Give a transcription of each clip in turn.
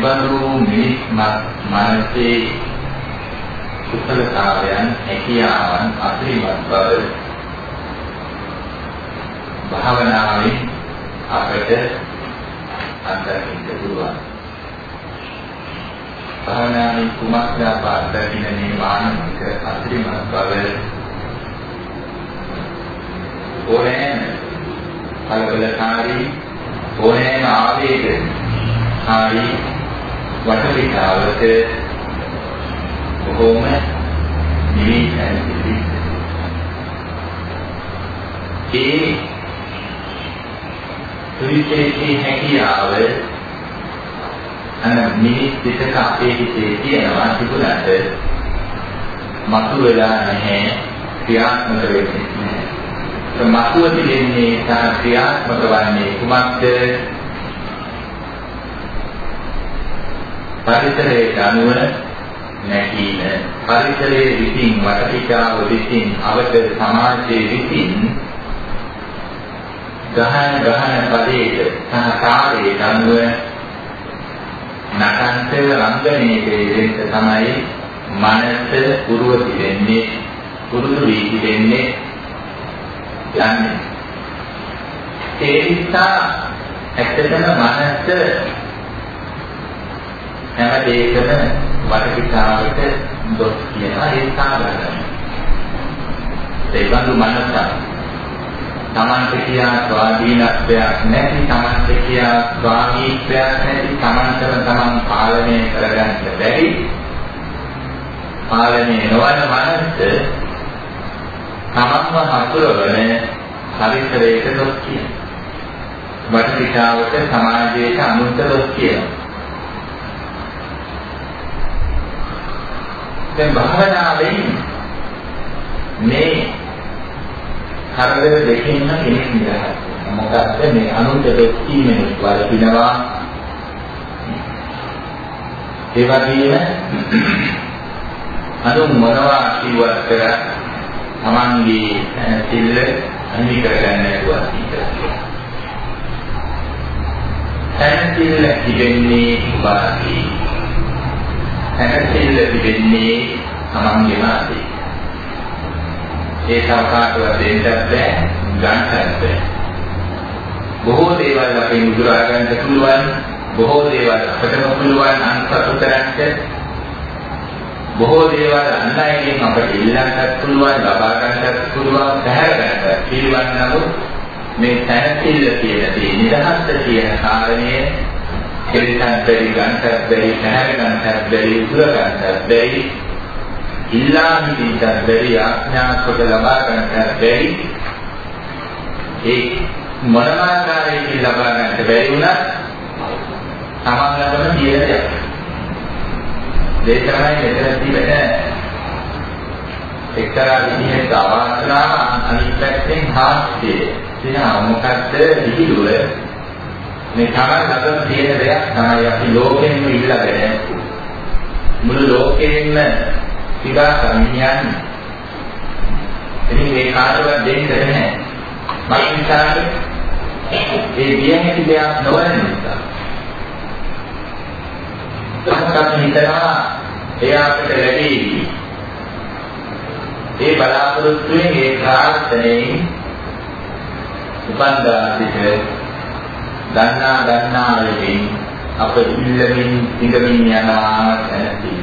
එබඳු මිනිස් මනසේ කුසලතාවයන් හැකියාවන් අත්‍රිමත් බව භාවනාවෙන් අපට අත්දකින්න පුළුවන්. භාවනාවේ කුමක්ද අප අත්දකින්න මේ මානසික අත්‍රිමත් බව ඕනෑම කලබලකාරී ඕනෑම ආවේග කාරී වටපිටාවක බොහෝම නිවිසැනසෙලි ඒ සුවිශේෂී හැකියාව අන මිනිස් පිටක අපේ හිතේ තියෙනවා තිබුණාට මතුවලා නැහැ ක්‍රියාත්මක වෙන්නේ නැහැ. මතුව තිබෙන්නේ සහ ක්‍රියාත්මක වන්නේ කුමක්ද? පරිසරයට අනුව නැකීම පරිසරයේ විසින් වටපිටාව විසින් අවත සමාජයේ විසින් ගහන ගහන පදයට සහ කාර්යයට අනුව නටන්ත රංගනයේ දෙන්න තමයි මනස පුරුවති වෙන්නේ පුරුදු වී තිබෙන්නේ යන්නේ. ඒ නිසා ඇත්තටම මනස හැම දෙයකම වටපිටාවට දොස් කියනවා ඒ සාධාරණයි. ඒ බඳු මනසක් තමන්ට කියා ස්වාධීනත්වයක් නැති තමන්ට කියා ස්වාමීත්වයක් නැති තමන්ටම තමන් පාලනය කරගන්න බැරි පාලනය නොවන මනස තමන්ව හසුරවන පරිසරයක දොස් කියනවා. වටපිටාවට සමාජයට අනුන්ට දොස් කියනවා. දැන් භාවනාවෙන් මේ කරදර දෙකෙන්ම කෙනෙක් නිදහස් මොකක්ද මේ අනුන්ට දෙස් කීමෙන් වලකිනවා ඒ වගේම අනුන් මොනවා කිව්වත් කර තමන්ගේ සිල්ල අනිත් කරගන්න නැතුව ඉන්නවා සැනසෙල්ල තිබෙන්නේ වාසී සැනසෙල්ල තිබෙන්නේ තමන්ගේම අතේ. ඒ සවකාටවත් දෙන්නත් බෑ, ගන්නත් බෑ. බොහෝ දේවල් අපේ මුදුරා ගන්න පුළුවන්, බොහෝ දේවල් අපටම පුළුවන් අන්සතු කරන්න. බොහෝ දේවල් අන් අයගෙන් අපට ඉල්ලන්නත් පුළුවන්, ලබා ගන්නත් පුළුවන්, පැහැර ගන්නත් පිළිවන් නමුත් මේ සැනසෙල්ල කියන දේ නිදහස්ස කියන කාරණය කෙලිසන් බැරි ගන්නත් බැරි පැහැර ගන්නත් බැරි උතුර ගන්නත් බැරි ඉල්ලා හිටින්නත් බැරි ආඥා කොට ලබා ගන්නත් බැරි ඒ මොනම ආකාරයකින් ලබා ගන්නට බැරි වුණත් තමන් ළඟම තියෙන දෙයක්. දේශනාවේ මෙතන තිබෙන එක්තරා විදිහක අවාසනාව අනිත් පැත්තෙන් හාස්‍යය. එනවා මොකද්ද විහිළුව මේ තමයි ළඟ තියෙන දෙයක් තමයි අපි ලෝකෙන්ම ඉල්ලගෙන මුළු ලෝකෙන්න විගා සම්ඥාන් ඉතින් මේ කාටවත් දෙන්න නැහැ මම හිතාද ඒ වියහැකි දෙයක් නොවන නිසා. තමකත් හිතනවා එය අපිට ලැබෙයි ඒ බලාපොරොත්තුවෙන් ඒ ප්‍රාර්ථනෙයි උපන්දා සිට දන්නා දන්නා වලින් අප ඉල්ලමින් ඉඳමින් යනවා දැනතියි.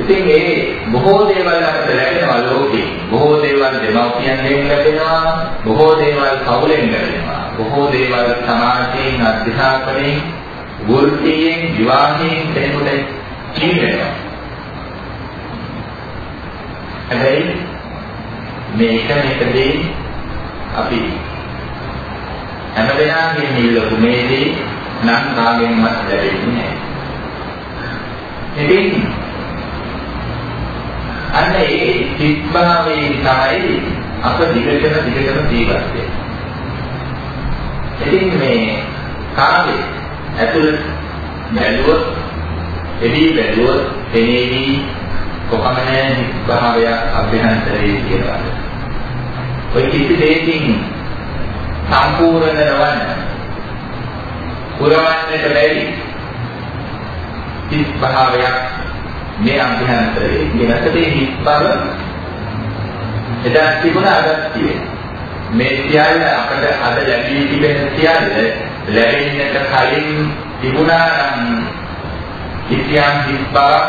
ඉතින් ඒ බොහෝ දේවල් අපට ලැබෙනවා ලෝකේ. බොහෝ දේවල් දෙමව්පියන්ගෙන් ලැබෙනවා, බොහෝ දේවල් පවුලෙන් ලැබෙනවා. බොහෝ දේවල් සමාජයෙන්, අධ්‍යාපනයෙන්, වෘත්තියෙන්, විවාහයෙන් කෙනෙකුට ලැබෙනවා. හැබැයි මේක මේකදී අපි හැම දෙනාගේම ඉල්ලපු මේ දේ නම් කාගෙන්වත් ලැබෙන්නේ නැහැ. ඉතින් අන්න ඒ සිත්භාවයෙන් තමයි අප දිගටම දිගටම ජීවත් වෙන්නේ. ඉතින් මේ කාගේ ඇතුළත බැලුවොත් එදී බැලුවොත් එනේවි කොපමණ භාවයක් අභ්‍යන්තරයේ කියලාද. ඔය කිසි දෙයකින් සම්පූර්ණ නොවන පුරවන්න පුරවන්නට බැරි හිස් භාවයක් මේ අභ්‍යන්තරයේ ගෙනතේ හිස් බව එදා තිබුණා අදත් තියෙනවා මේ සියල්ල අපට අද ලැබී තිබෙන සියල්ල ලැබෙන්නට කලින් තිබුණා නම් කිසියම් හිස් බවක්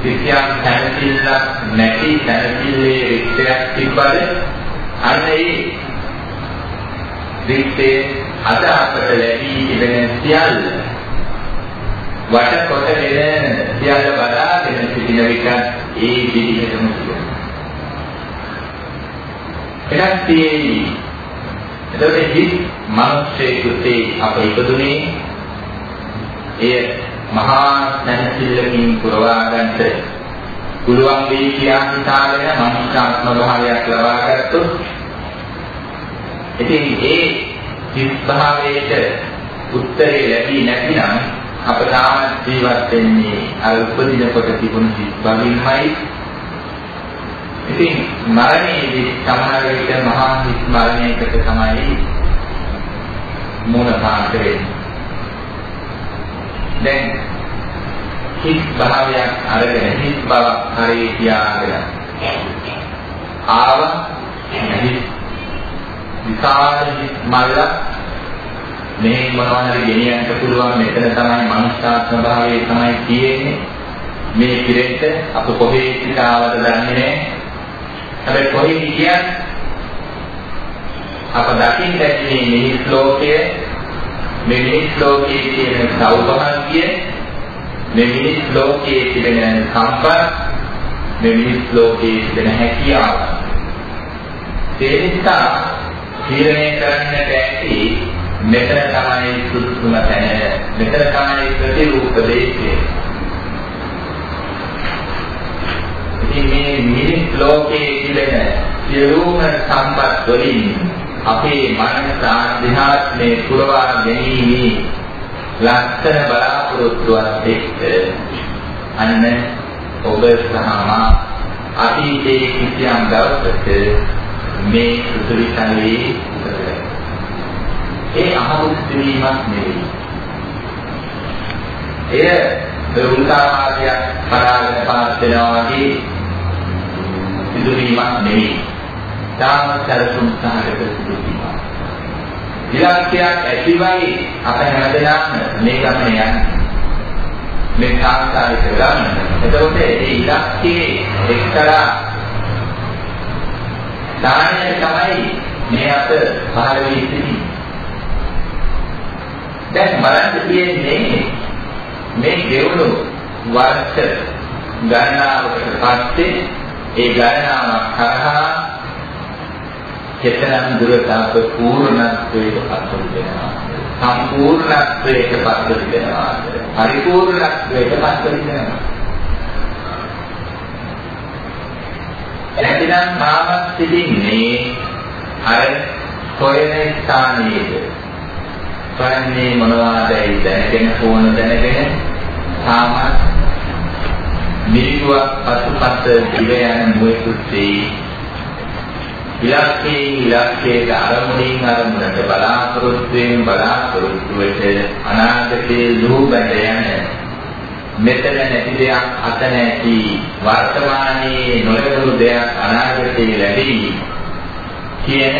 කිසියම් තැනකිල්ලක් නැති තැනකිල්ලේ රික්තයක් තිබ්බද? අන්න ඒ රික්තේ අද අපට ලැබී තිබෙන සියල්ල වට කොට දෙන සියල්ල බලාගෙන සිටින විට ඒ විදිහටම තියෙනවා. එනක් තියෙයි. එතකොට හිත් මනුෂ්‍යයෙකුට අප ඉපදුනේ එය මහා නැතිලකින් පුරවා ගන්නට පුළුවන් වෙයි කියන හිතාගෙන මනුෂ්‍යාත්ම භාවයක් ලබා ගත්තොත් ඉතින් ඒ හිස් භාවයට උත්තරේ ලැබී නැතිනම් අප තාම ජීවත් වෙන්නේ අර උපදින කොට තිබුණු හිස් භාවයෙන්මයි ඉතින් මරණයේදී සමහර විට මහා හිස් මරණයකට තමයි මුණ පාට වෙන්නේ. දැන් හිස් භාවයක් අරගෙන හිස් බවක් හරේ තියාගෙන ආව. හිස් විකාර හිස් මල්ල. මේ මොනවා හරි ගෙනියන්න පුළුවන් මෙතන තමයි මනුෂ්‍යාත්ම භාවයේ තමයි තියෙන්නේ. මේ පිරෙට අප කොහේ සිට ආවද දන්නේ නැහැ. හැබැයි කොහේ කියන්නේ අප දකින්න ඇති මේ ශ්ලෝකයේ මේ මිනිස් ලෝකයේ තියෙන සෞභාග්‍ය මේ මිනිස් ලෝකයේ තිබෙන සම්පත් මේ මිනිස් ලෝකයේ තිබෙන හැකියාව. ඒ නිසා තීරණය කරන්නට ඇති මෙතන තමයි සුදුසුම තැන. මෙතන තමයි ප්‍රතිරූප දෙන්නේ ඉතින් මේ මිනිස් ලෝකයේ තිබෙන සියලුම සම්පත් වලින් අපේ මනස ආධ්‍යාත්මයේ පුරවා ගැනීමේ ලක්ෂණ බලාපොරොත්තුවත් එක්ක අන්න ඔබ සහ මා අතීතයේ කිසියම් දවසක මේ සුසුලි කලේ ඒ අහමුස්ත්‍රීමක් නෙවෙයි. එය උල්කාපාතයක් පරාගෙන පාස් වෙනවා වගේ සිදුවීමක් නෙවෙයි. තාම සැලසුම් සහගත සිදුවීමක්. ඉලක්කයක් ඇතිවයි අප හැමදෙනාම මේ ගමන යන්නේ. මේ සාංශාරික ගමන. එතකොට ඒ ඉලක්කයේ එක්තරා දානය තමයි මේ අප පහළ වී සිටින්නේ. දැන් බලන්න තියෙන්නේ මේ ගෙවුණු වර්ෂ ගණනාවකට පස්සේ ඒ ගණනාවක් කරහා කෙතරම් දුරට අප පූර්ණත්වයට පත් වෙනවා සම්පූර්ණත්වයට පත් වෙනවා පරිපූර්ණත්වයට පත් වෙනවා එතනම් මාවත් සිටින්නේ අර කොයන ස්ථානයේද? කරන්නේ මොනවාදයි දැනගෙන ඕන දැනගෙන තාමත් මිරිකුවක් පසුපස දිව යන මොහොතේ ඉලක්කේ ඉලක්කයට අරමුණින් අරමුණට බලාපොරොත්තු වෙන බලාපොරොත්තු වෙට අනාගතයේ ලෝබැඳ යන මෙතන නැති දෙයක් අත නැති වර්තමානයේ නොලැබුණු දෙයක් අනාගතයේ ලැබෙයි කියන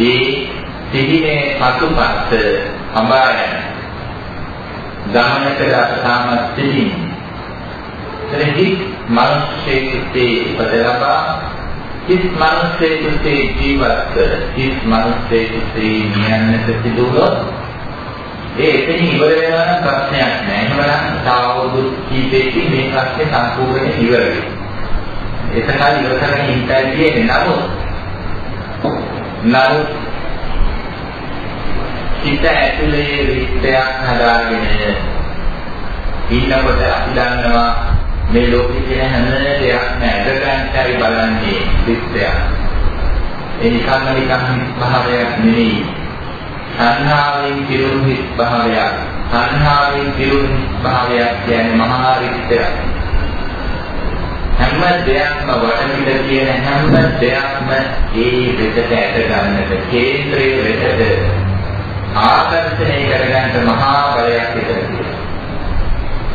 ඒ සිහිනේ පසුපස අඹායන ගමනකට අපතාමත් සිටින්. එතනදි මිනිස්සෙකුට ඉපද ලබා කිස් මිනිස්සෙකුට ජීවත් කර කිස් මිනිස්සෙකුට නියන්නට සිදුවොත් ඒ එතන ඉවර වෙනවා නම් ප්‍රශ්නයක් නෑ. එහෙමනම් තාවුදු කීපෙකින් මේ ප්‍රශ්නේ සම්පූර්ණයෙන් ඉවර වෙනවා. එතකල් ඉවර කරගෙන ඉඳලා තියෙන්නේ නමුත් නමුත් හිත ඇතුලේ රික්තයක් හදාගෙන ඉන්නකොට අපි දන්නවා මේ ලෝකේ තියෙන හැම දෙයක්ම ඇදගන්නයි බලන්නේ රික්තයක්. ඒ නිකම්ම නිකම් භාවයක් නෙවෙයි. සංහාවෙන් පිරුණු හිත් භාවයක්. සංහාවෙන් පිරුණු භාවයක් කියන්නේ මහා රික්තයක්. හැම දෙයක්ම වටපිට තියෙන හැම දෙයක්ම ඒ වෙතට ඇද ගන්නට කේන්ද්‍රයේ වෙතට ආකර්ෂණය කරගන්න මහා බලයක් විතර තියෙනවා.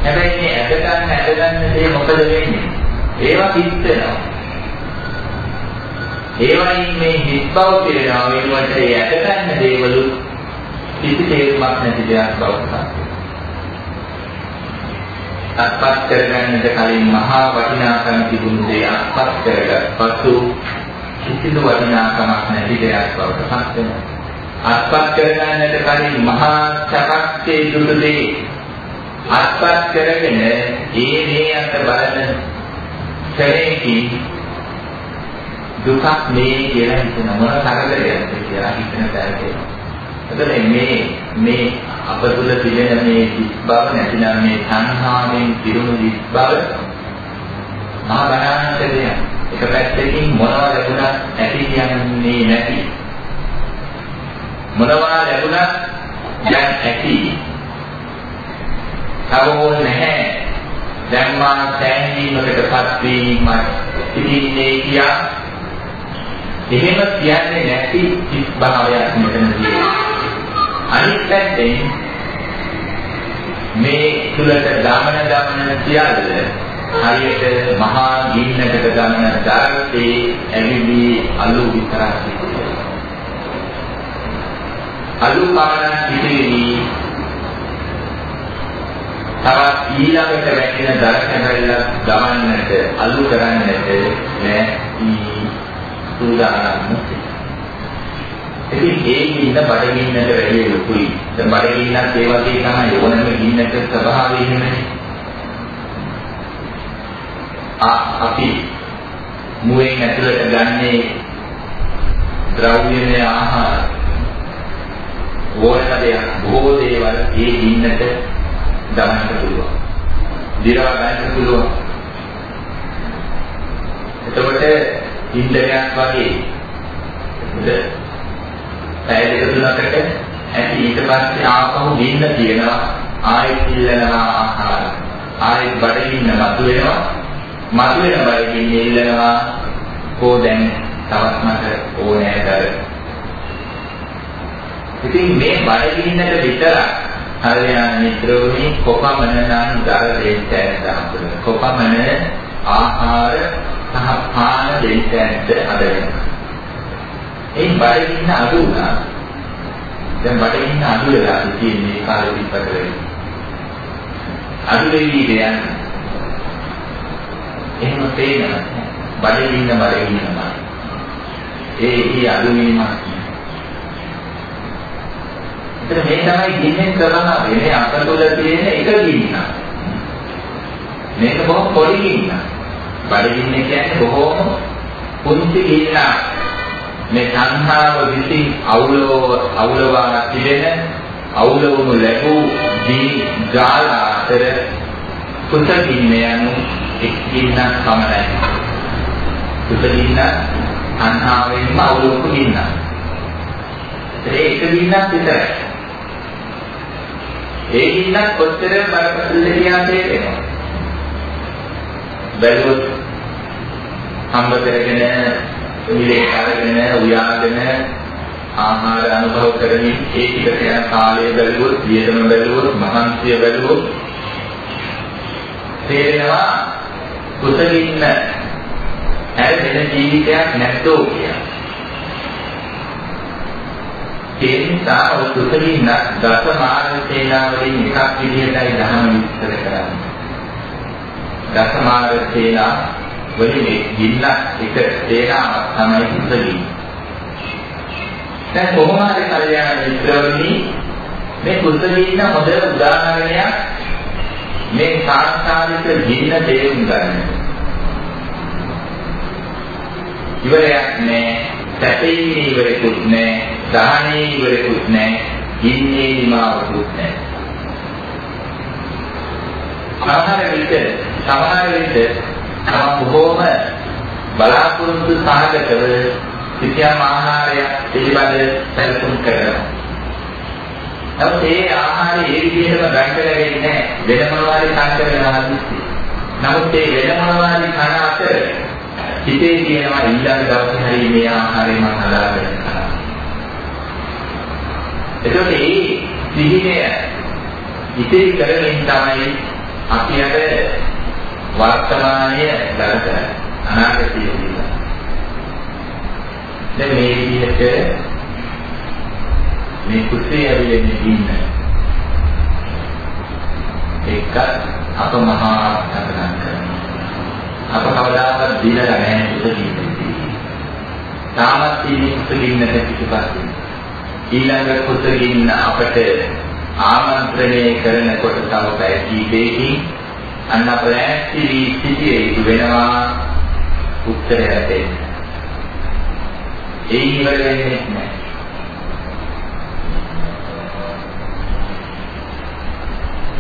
හැබැයි මේ ඇද ගන්න ඇද ගන්න දේ මොකද වෙන්නේ? ඒවා හිත් වෙනවා. ඒවයින් මේ හිත් බව කියනවා වෙනුවට ඒ ඇද ගන්න දේවලු කිසි තේරුමක් නැති දෙයක් බවට අත්පත් කරගන්නට කලින් මහා වටිනාකම් තිබුණු දේ අත්පත් කරගත් පසු කිසිදු වටිනාකමක් නැති දෙයක් බවට පත් වෙනවා. අත්පත් කරගන්නට කලින් මහා සකස්සේ දුරු දේ අත්පත් කරගෙන ඒ මේ අත බලන සැරේකින් දුකක් මේ කියලා හිතන මොන කරදරයක්ද කියලා හිතන තැනට එතකොට මේ මේ අප තුළ තිබෙන මේ දිස් බව නැතිනම් මේ සංහාවෙන් පිරුණු දිස් බව මහා භයානක දෙයක්. එක පැත්තකින් මොනවා ලැබුණත් ඇති කියන්නේ නැති. මොනවා ලැබුණත් දැන් ඇති. තවෝ නැහැ. දැන් මා සෑහීමකටපත් වීමයි ඉතින්නේ කියා එහෙම කියන්නේ නැති සිත් භාවයක් මෙතන තියෙනවා. අනිත් පැත්තෙන් මේ තුලට දමන දමන සියල්ල හරියට මහා ගින්නකට දමන දරත්තේ ඇවිලි අලු විතරක් අලු පාන පිටිවි තවත් ඊළඟට වැටෙන දර කැරල්ලක් ගමන්නට අලු කරන්නට නැති සූදානම් ඉතින් ඒ ගින්න බඩගින්නට වැඩි ලොකුයි. දැන් බඩගින්නත් ඒ වගේ තමයි ඕනම ගින්නක ස්වභාවය එහෙමනේ. අපි මුවෙන් ඇතුළට ගන්නේ ද්‍රව්‍යමය ආහාර ඕනම දෙයක් බොහෝ දේවල් ඒ ගින්නට දාන්න පුළුවන්. දිරව ගන්න පුළුවන්. එතකොට ඉන්ද්‍රයක් වගේ. පැය දෙක තුනකට ඇති ඊට පස්සේ ආපහු ගින්න තියෙනවා. ආයෙත් ඉල්ලනවා ආහාර. ආයෙත් බඩගින්න මතුවෙනවා මතුවෙන බඩගින්න ඉල්ලනවා. කෝ දැන් තවත් මට ඕනෑ දර ඉතින් මේ බඩගින්නට විතරක් හරියන මිත්‍රෝනි කොපමණ නම් දර දෙන්න ඇත්ත කොපමණ ආහාර සහ පාන දෙන්න ඇත්ත අද වෙනවා ඒ බඩගින්න අඩු වුණා. දැන් බඩගින්න අඩු වෙලා තියෙන්නේ කාලෙ පිටපත වෙන්නේ. අඩු වෙවි දෙයන්. එහෙම පේනවා. බඩගින්න බඩගින්නම. ඒ ඒ අඩු වීමක්. එතන මේ තමයි ගින්නෙන් කරන වෙන්නේ අපතොල තියෙන එක ගින්න. මේක බොහොම පොඩි ගින්න. බඩගින්න කියන්නේ බොහොම පුංචි ගින්නක්. මේ සංහාව විසින් අවුලව අවුලවා තිබෙන අවුලවනු ලැබූ දී ගාල අතර කුසගින්න යනු එක්කින්න පමණයි. කුසගින්න සංහාවෙන්ම අවුලවපු ගින්න. ඒ එක ගින්නක් විතරයි. ඒ ගින්නක් කොච්චර බරපතල කියලා තේරෙනවා. බැලුවොත් හම්බ කරගෙන මිලේ අරගෙන උයාගෙන ආහාර අනුභව කරමින් ඒ ටිකට යන කාලය බැලුවොත්, වියදම බැලුවොත්, මහන්සිය බැලුවොත් තේරෙනවා කුසගින්න ඇරෙන ජීවිතයක් නැත්තෝ කියලා. ඒ නිසා ඔය කුසගින්න දස මාර්ග සේනාවලින් එකක් විදිහටයි ධර්ම විස්තර කරන්නේ. දස මාර්ග සේනාව වලින් ගින්න එක තේනාවක් තමයි කුසගින්න. දැන් කොහොම හරි කල්යාණ මිත්‍රවනි මේ කුසගින්න හොඳ උදාහරණයක් මේ සාස්ත්‍රික ගින්න තේරුම් ගන්න. ඉවරයක් නෑ, සැපේ ඉවරකුත් නෑ, දහනේ ඉවරකුත් නෑ, ගින්නේ නිමාවකුත් නෑ. සමහර විට සමහර විට තම බොහෝම බලාපොරොත්තු සහගතව කිසියම් ආහාරයක් පිළිබඳ සැලසුම් කරනවා. නමුත් ඒ ආහාරය ඒ විදිහටම ගන්න ලැබෙන්නේ නැහැ. වෙන මොනවා හරි සංකරනවා හදිස්සි. නමුත් ඒ වෙන මොනවා හරි කන අතර හිතේ තියෙනවා ඊළඟ දවසේ හරි මේ ආහාරය මම හදාගෙන කරා. එතකොට මේ සිහිනය ඉතිරි කරමින් තමයි අපි අද වර්තමානය ගත කරන්නේ අනාගතය කියලා. දැන් මේ විදිහට මේ කුසේ ඇවිලෙන්නේ ඉන්න එක අප මහා සතරන් කරනවා. අප කවදාවත් දිනලා නැහැ කුසගින්නේ. තාමත් ඉන්නේ කුසගින්නට පිටපස්සේ. ඊළඟ කුසගින්න අපට ආමන්ත්‍රණය කරනකොට තව පැය කීපයකින් අන්න අප ලෑස්ති වී සිටියේ යුතු වෙනවා උත්තරයක් දෙන්න. ඒ ඉවර වෙන්නේ නැහැ.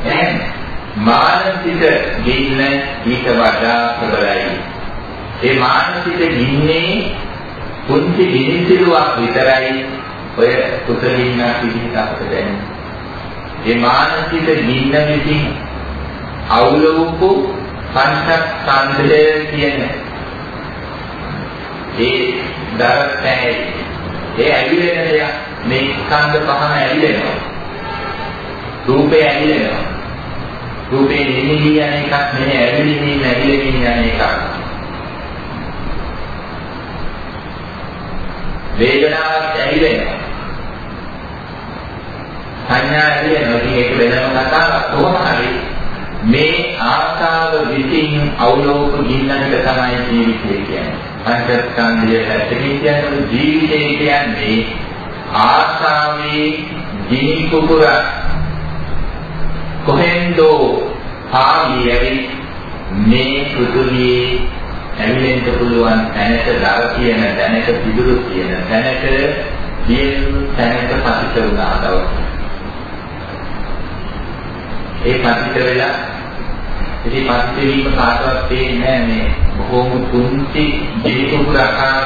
දැන් මානසික ගින්න ඊට වඩා ප්‍රබලයි. ඒ මානසික ගින්නේ පුංචි ගිනිසිලුවක් විතරයි ඔය කුසලින්න පිළිහිට අපට දැනෙන්නේ. ඒ මානසික ගින්න විසින් අවුලවපු පංචස්කන්ධය කියන ඒ දරතේ ඒ ඇවිලෙන දෙයක්. මේ ස්කන්ධ පහම ඇවිලෙනවා. රූපේ ඇවිලෙනවා. රූපේ නිමිලි යන එකක් නෙමෙයි ඇවිලෙමින් ඇවිලෙමින් යන එකක්. වේදනාවක් ඇවිලෙනවා. සංඥා ඇවිලෙනවා. ඉතින් ඒක වෙනම කතාවක්. කොහොම හරි මේ ආශාව විසින් අවලෝක ගින්නකට තමයි ජීවිතය කියන්නේ. පංචස්කන්ධය ඇත්තකින් කියන්නේ ජීවිතය කියන්නේ ආශාවේ ගිනි කුකුර කොහෙන්දෝ ආවි ඇවි මේ පෘථුවියේ ඇවිලෙන්න පුළුවන් තැනක දර කියන තැනක පිදුරු කියන තැනක දියුණු තැනක පතිත වුණා දවස්. ඒ පතිත වෙලා ඉතින් පතිත වීම කාටවත් තේින්නේ නැහැ මේ. බොහෝම තුන්ති ජීවිතුරකා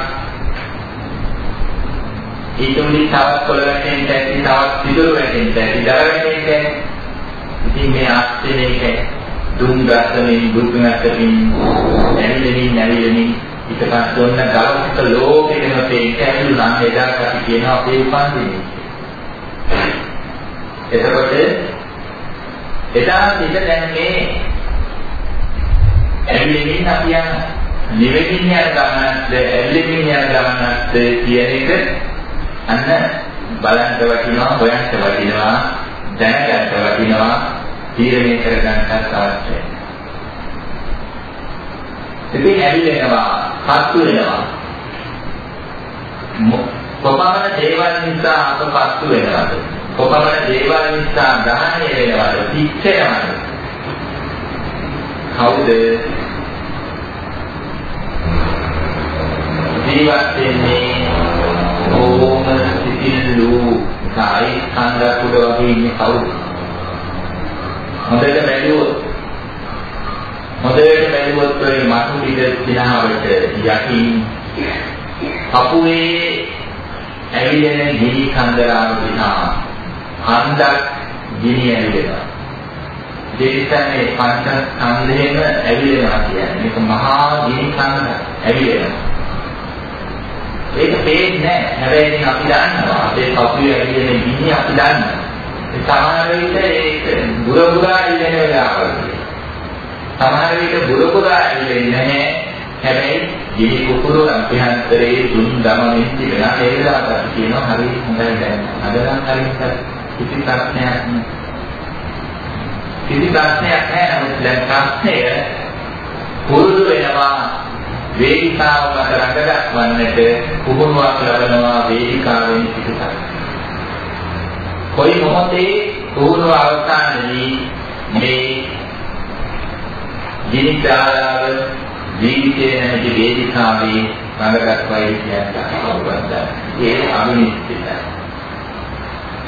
ඊටුලි තවත් කොළ වැටෙන්න ඇති තවත් පිටුරු වැටෙන්න ඇති දර වැටෙන්න ඇති. ඉතින් මේ ආශ්චර්යයක දුම් ගස්සමින් දුක් නැතමින් ඇවිලෙමින් ඇවිලෙමින් ඊට පස්සේ ඔන්න ගලක ලෝකෙම තේිට ඇවිලුණා එදා අපි කියනවා අපේ උපන්දිනේ එතකොට එදා සිට දැන් මේ ඇවිලෙමින් අපි යන නිවෙමින් යන ගමනක්ද ඇවිලෙමින් යන ගමනක්ද කියන එක අන්න බලන්න වටිනවා හොයන්න වටිනවා දැනගන්න වටිනවා තීරණය කරගන්නත් අවශ්‍යයි. ඉතින් ඇවිලෙනවා, පත්තු වෙනවා. කොපමණ දේවල් නිසා අප පත්තු වෙනවද? කොපමණ දේවල් නිසා ග්‍රහණය වෙනවද පිච්චෙනවද කවුද ජීවත් වෙන්නේ ඕම සිතිල්ලු කායි කන්ද කුඩ වගේ ඉන්නේ කවුද? හොඳට බැලුවොත් හොඳට බැලුවොත් ඔය මතු පිට දිනාවට යකින් අපුවේ ඇවිලෙන ගිනි කන්දරාව දිහා හන්දක් ගිනි ඇවිලෙනවා. ඒ නිසා මේ පංච ස්කන්ධේම ඇවිලෙනවා කියන්නේ මේක මහා ගිනි කන්ද ඇවිලෙනවා. ඒක පේන්නේ නැහැ. හැබැයි අපි දන්නවා අපේ කපුවේ ඇවිලෙන ගිනි අපි දන්නවා. ඒ සමහර විට ඒක බුර බුරා ඇවිලෙන වෙලාවල්. සමහර විට බුර බුරා ඇවිලෙන්නේ නැහැ. හැබැයි ගිනි කුකුරු අභ්‍යන්තරයේ දුම් දමමින් තිබෙන ඒ වෙලාවට අපි කියනවා හරි හොඳයි දැන්. අද නම් හරි කිසි ප්‍රශ්නයක් නෑ. කිසි ප්‍රශ්නයක් නෑ නමුත් දැන් ප්‍රශ්නය පුරුදු වෙනවා වේදිකාව මත රඟදක්වන්නට පුහුණුවක් ලබනවා වේදිකාවෙන් පිටුපස. කොයි මොහොතේ පුහුණුව අවසානයේ මේ ජීවිතාලාව ජීවිතයේ නැති වේදිකාවේ රඟදක්වයි කියන අවබෝධය. ඒ අනුනිශ්චිතයි.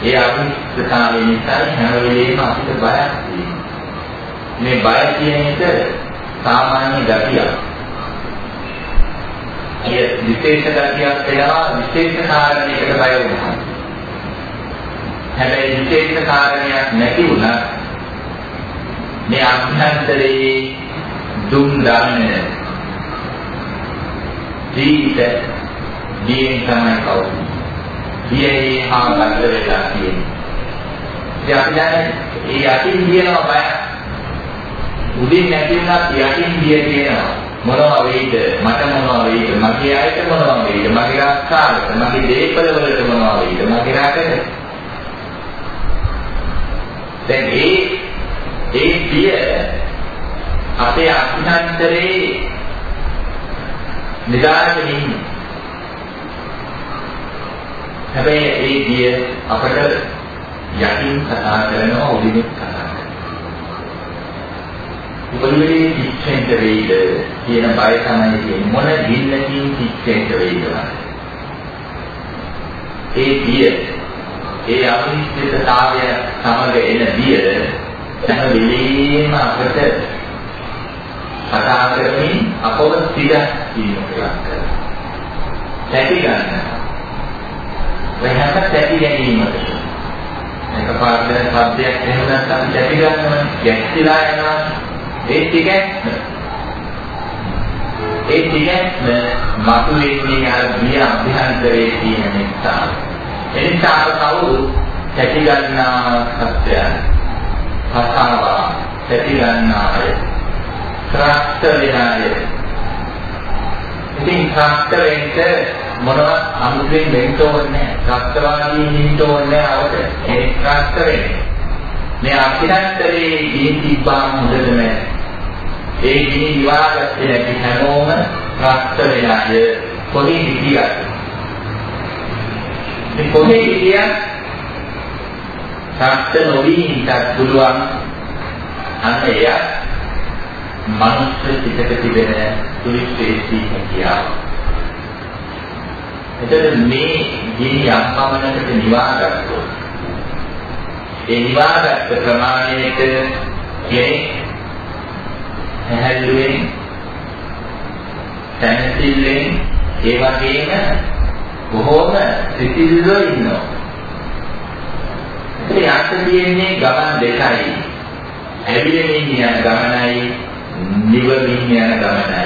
ඒ අවිශ්වාසතාවය නිසා හැම වෙලේම අපිට බයක් මේ බය කියන එක සාමාන්‍ය ගතියක්. ඒ විශේෂ ගතියක් වෙනවා විශේෂ කාරණයකට බය වෙනවා. හැබැයි විශේෂ කාරණයක් නැති වුණා මේ අභ්‍යන්තරයේ දුම් දාන්නේ ජීවිත දියෙන් තමයි කවුරුත් බියේ හා බද්ධ වෙලා තියෙන්නේ. ඉතින් අපි දැන් ඒ යටින් කියනවා බය. උදින් නැති වුණත් යටින් බිය කියනවා. මොනවා වෙයිද? මට මොනවා වෙයිද? මගේ අයට මොනවා වෙයිද? මගේ රක්කාලට, මගේ දේපල වලට මොනවා වෙයිද? මගේ රටට. දැන් ඒ ඒ බිය අපේ අභ්‍යන්තරේ නිදාගෙන ඉන්නේ. හැබැයි ඒ ගිය අපට යටින් කතා කරනවා උඩින් කතා කරනවා. උපරිමයේ කිච්චෙන්ට වෙයිද කියන බය තමයි තියෙන්නේ. මොන ගින්නකින් කිච්චෙන්ට වෙයිද ඒ ගිය ඒ අනිශ්චිතතාවය සමග එන බිය හැම වෙලෙම අපට කතා කරමින් අපව සිරස් වීමකට ලක් කරනවා. තැටි ගන්නවා. වෙනම තැටි ගැනීමකට. මේක පාඩන શબ્දයක් එහෙම නැත්නම් අපි තැටි ගන්නවා. ගැස්සිලා යනවා. ඒ ටික ඒ ටික මතුවෙන්නේ අර බිය අභ්‍යන්තරයේ තියෙන නිසා. එනිසා කවුරු තැටි ගන්නා සත්‍යයන් කතාව තැටි ගන්නා අය ත්‍රාස්ත වෙන අය ඉතින් ත්‍රාස්ත වෙන්න මොනවත් අමුතුවෙන් වෙන්න ඕනේ නැහැ. ත්‍රාස්තවාදී ඉන්න ඕනේ අවත ඒ ත්‍රාස්ත වෙන්නේ මේ අභිනන්තරේ ගිහින් තිබ්බාම හොඳද නැහැ. ඒ ගිහින් ඉවාගත්තේ නැති හැමෝම ත්‍රාස්ත වෙන අය කොහේ හිටියත්. මේ කොහේ හිටියත් ත්‍රාස්ත නොවි හිටත් පුළුවන් අන්න එයා මනුස්ස සිතක තිබෙන සුවිශේෂී හැකියාව. එතකොට මේ ගිනි අම්පමණකට නිවාගත්තොත් ඒ නිවාගත්ත ප්‍රමාණයට කෙනෙක් හැහැල්ලුවෙන් තනසිල්ලෙන් ඒ වගේම බොහෝම සිතිල්ව ඉන්නවා. ඒ යට තියෙන්නේ ගමන් දෙකයි. ඇවිලෙමින් යන ගමනයි නිවමින් යන ගමනයි.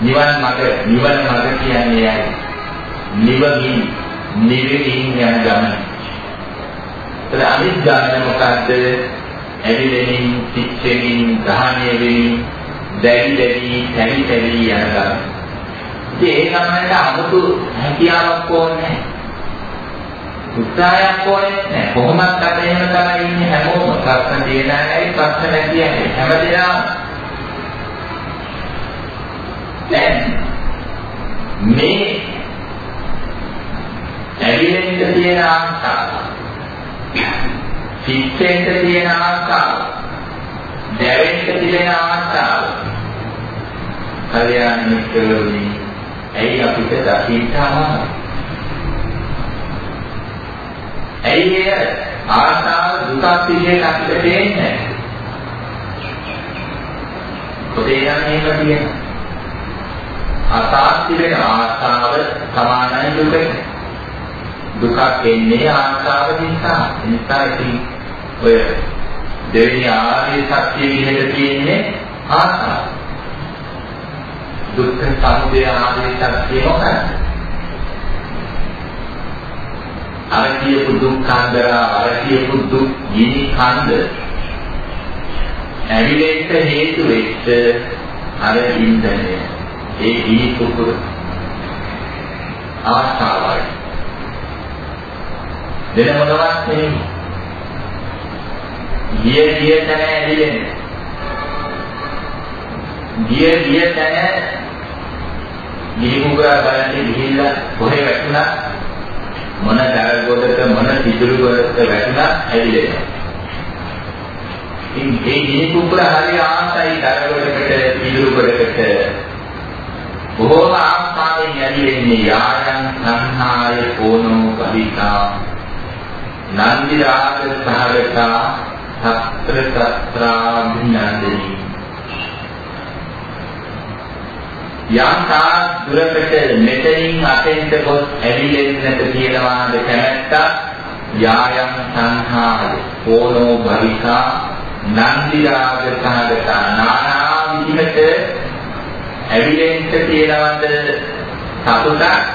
නිවන් මඟ නිවන මඟ කියන්නේ යයි. නිවමින් නිවෙමින් යන ගමන. ඒත් අනිත් ගමන මොකද්ද? ඇවිලෙමින්, පිච්චෙමින්, ගහණය වෙමින්, දැවි දැවි, තැවි තැවි යන ගමන. ඉතින් ඒ ගමනට 아무තු හැකියාවක් ඕනේ නැහැ. උත්සාහයක් ඕනේ නැහැ. කොහොමත් අපි එහෙම තමයි ඉන්නේ හැමෝම. ප්‍රශ්න තියෙන අයයි ප්‍රශ්න නැති අයයි. හැමදේම දැන් මේ ඇවිලෙන්න තියෙන ආකාර පිච්චෙන්න තියෙන ආකාර දැවෙන්න තියෙන ආකාර කල්යාණ මිත්‍රයෝනි ඇයි අපිට දකින්න අමාරුයි ඇයි ඒ ආශාව දුකක් විදිහට අපිට දෙන්නේ? පොතේ නම් එහෙම තියෙනවා. අසාස්ති වෙන ආශාව සමානයි දුකට. දුකක් එන්නේ ආශාව නිසා. ඒ නිසා ඉතින් ඔය දෙවෙනි ආර්ය සත්‍ය විදිහට තියෙන්නේ ආශාව. දුක්ඛ සමුදය ආර්ය සත්‍ය මොකක්ද? අර කියපු දුක්ඛන්දරා අර කියපු දුක් ගිනි කන්ද. ඇවිලෙන්න හේතු වෙච්ච අර ඉන්දනය ඒ ගිනි කුකුර ආශාවයි දෙන මොනවත් නෙමෙයි. ගිය ගිය තැන ඇවිලෙන්නේ ගිය ගිය තැන ගිනි කුකුරා බලන්නේ ගිහිල්ලා කොහෙ වැටුණා මොන දරල් ගොඩක මොන පිටුරු ගොඩක වැටුණා ඇවිලෙනවා. ඉතින් මේ ගිනි කුඹුර හරිය ආසයි දරල් ගොඩකට පිටුරු ගොඩකට බොහෝම ආස්ථාවෙන් ඇවිලෙන්නේ යායන් සංහාය කෝනෝ කවිතා නන්දි රාග සහගතා සත්‍ර සත්‍රාභිනන්දනී යම්තා දුරකට මෙතනින් අතෙන්ට ගොස් ඇවිලෙන්නට කියනවාද කැමැත්ත? යායම් සංහාය. ඕනෝ භවිකා නන්දි රාග සහගත. නානා විදිහට ඇවිලෙන්න කියනවද සතුටක්?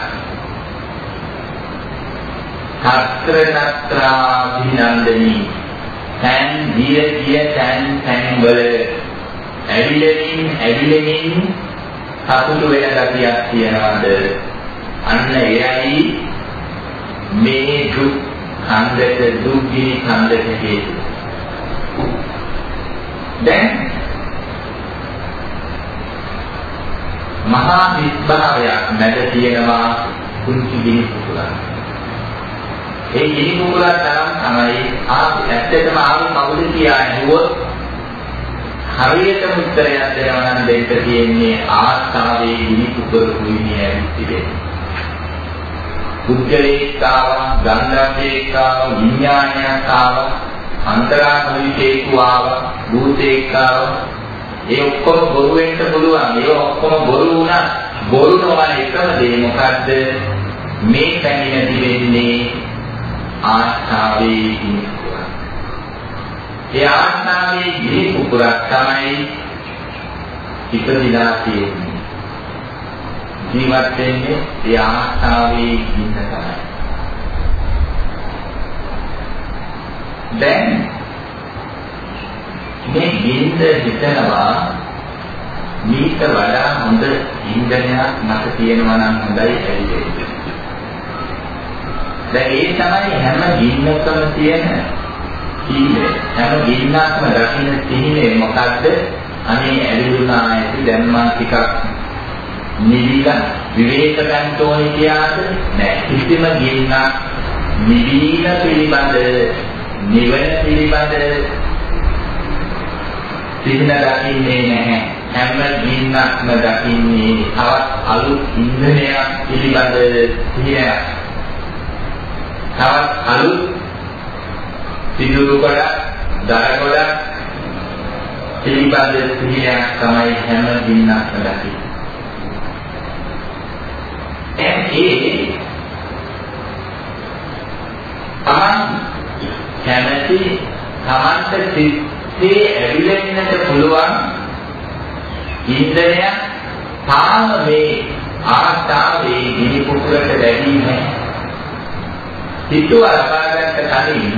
සත්‍ර නත්‍රාභිනන්දනී. තැන් දිය දිය තැන් තැන් වල ඇවිලෙමින් ඇවිලෙමින් සතුටු වෙන ගතියක් තියනවාද අන්න එයයි මේ දුක් ඛණ්ඩක දුක්ගිනි ඛණ්ඩක හේතු දැන් මහා විස්භාවයක් නැද තියෙනවා කුංචි ගිනි කුකුලක්. ඒ ගිනි කුකුලක් තරම් තමයි ආපු ඇත්තටම ආපු කවුද කියලා ඇහුවොත් හරියටම උත්තරයක් දෙනවා නම් දෙන්න තියෙන්නේ ආස්තාවේ ගිනි කුකුල කුයිනේ ඇවිත් පුද්ගලේකාව, ගන්ධර්වේකාව, විඥානයකාව, අන්තරාත්මිකේකුවාව, භූතේකාව ඒ ඔක්කොම බොරු වෙන්න පුළුවන්. ඒ ඔක්කොම බොරු වුණා. බොරු නොවන එකම දේ මොකද්ද? මේ පැමිණ දිවෙන්නේ ආස්ථාවේ ඉනිකුරක්. ඒ ආස්ථාවේ ඉනිකුරක් තමයි ඉපදිලා තියෙන්නේ. ජීවත් වෙන්නේ ඒ ආස්ථාවේ ඉන්න තමයි. දැන් මේ ගින්ද හිතනවා මීට වඩා හොඳ ඉන්ධනයක් මට තියෙනවා නම් හොඳයි ඇවිදෙන්න. දැන් ඒ තමයි හැම ගින්නකම තියෙන සීලය. හැම ගින්නක්ම දකින්න සීලය මොකද්ද? අනේ ඇවිදුනා ඇති දැන් මා ටිකක් නිවිලා විවේක ගන්න ඕනේ කියාද? නෑ. කිසිම ගින්නක් නිවීම පිළිබඳ නිවන පිළිබඳ සිහින දකින්නේ නැහැ. හැම ගින්නක්ම දකින්නේ තවත් අලුත් ඉන්ධනයක් පිළිබඳ සිහිනයක්. තවත් අලුත් සිදුරු කොට, දර කොට පිළිබඳ සිහිනයක් තමයි හැම ගින්නක්ම දකින්නේ. ඒ තමන් කැමැති තමන්ට සිතේ ඇවිලෙන්නට පුළුවන් ඉන්ද්‍රය තාම මේ ආස්තාවේ ගිනි පුපුරට වැඩි නැහැ. සිතුව ලබාගත්ත කලින්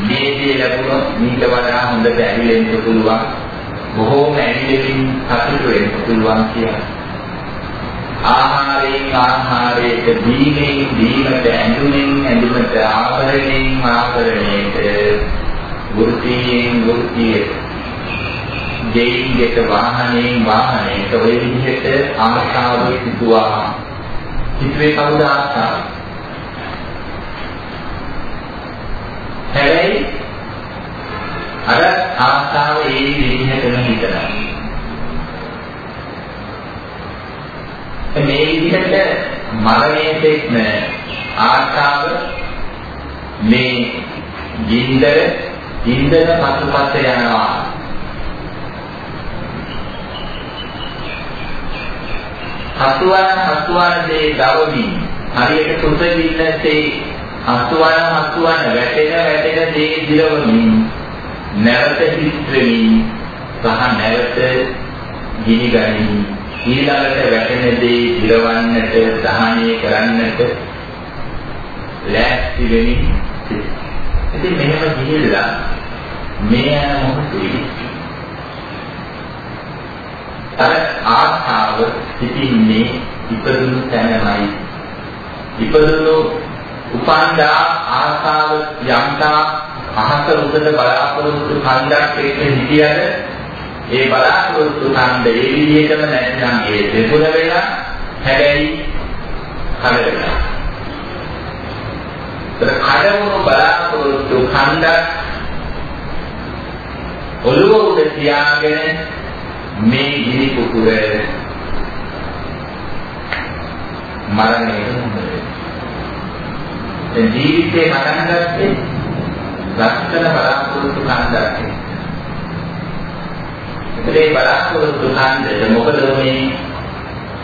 මේ දේ ලැබුණොත් මීට වඩා හොඳට ඇවිලෙන්න පුළුවන්. බොහෝම ඇවිලෙමින් සතුටු වෙන්න පුළුවන් කියලා. ආහාරයෙන් ආහාරයට දීමෙන් දීමට ඇඳුමින් ඇඳුමට ආභරණයෙන් ආභරණයට වෘත්තියෙන් වෘත්තියට දෙයින් දෙක වාහනයෙන් වාහනයට ඔය විදිහට ආශාව සිදුවා හිතුවේ කවුද ආශාව හැබැයි අර ආශාව ඒ විදිහටම හිතනවා මේ විදිහට මරණයේත් ආශාව මේ ගින්දර ඉන්දන පසුපස යනවා. හසුවන හසුවන දේ දවමින් හරියට කුසගින්නසේ හසුවන හසුවන වැටෙන වැටෙන දේ දිරවමින් නැවත හිස්වෙමින් සහ නැවත ගිනි ගනිමින් ඊළඟට වැටෙන දේ දිරවන්නට සහනය කරන්නට ලෑස්ති වෙමින් ඉතින් මෙහෙම ගිහිල්ලා මේ යන මොහොතේ අර ආස්තාව සිටින්නේ ඉපදුණු තැනමයි. ඉපදුණු උපන්දා ආසාව යම්තා අහස උඩට බලාපොරොත්තු කන්දක් එක්ක හිටියද ඒ බලාපොරොත්තු කන්ද ඒ විදිහටම නැත්නම් ඒ දෙපොළ වෙලා හැබැයි කඩ වෙලා. ඒත් කඩවුණු බලාපොරොත්තු කන්දක් ඔළුව උඩ තියාගෙන මේ ගිනි කුකුර මරණයට මුහුණ දෙන්න. ජීවිතේ පටන් ගත්තේ ලක්ෂණ බලාපොරොත්තු කන්දක්. ඒ බලාපොරොත්තු කන්දේ මොකද මේ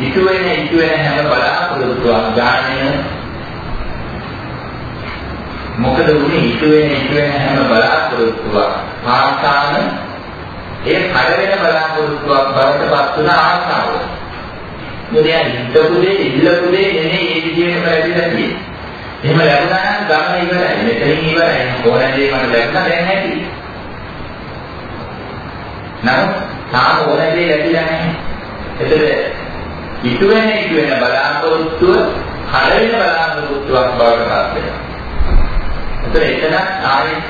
ඉතුවෙන ඉතුවෙන හැම බලාපොරොත්තුවක් ගානේ මොකද උනේ ඉතුවෙන ඉතුවෙන හැම බලාපොරොත්තුවක් ආසාන ඒ කඩ වෙන බලාපොරොත්තුවක් බවට පත් වුණ ආසාව. මොකද ඉන්නපු දේ ඉල්ලපු දේ නෙමෙයි ඒ විදිහට පැහැදිලා තියෙන්නේ. එහෙම ලැබුණා නම් ගමන ඉවරයි. මෙතනින් ඉවරයි. ඕන දේ මට ලැබුණා දැන් නැති. නමුත් තාම ඕන දේ ලැබිලා නැහැ. එතකොට ඉතු වෙන ඉතු වෙන බලාපොරොත්තුව කලින් බලාපොරොත්තුවක් බවට පත් වෙනවා. එතකොට එතන ආයේ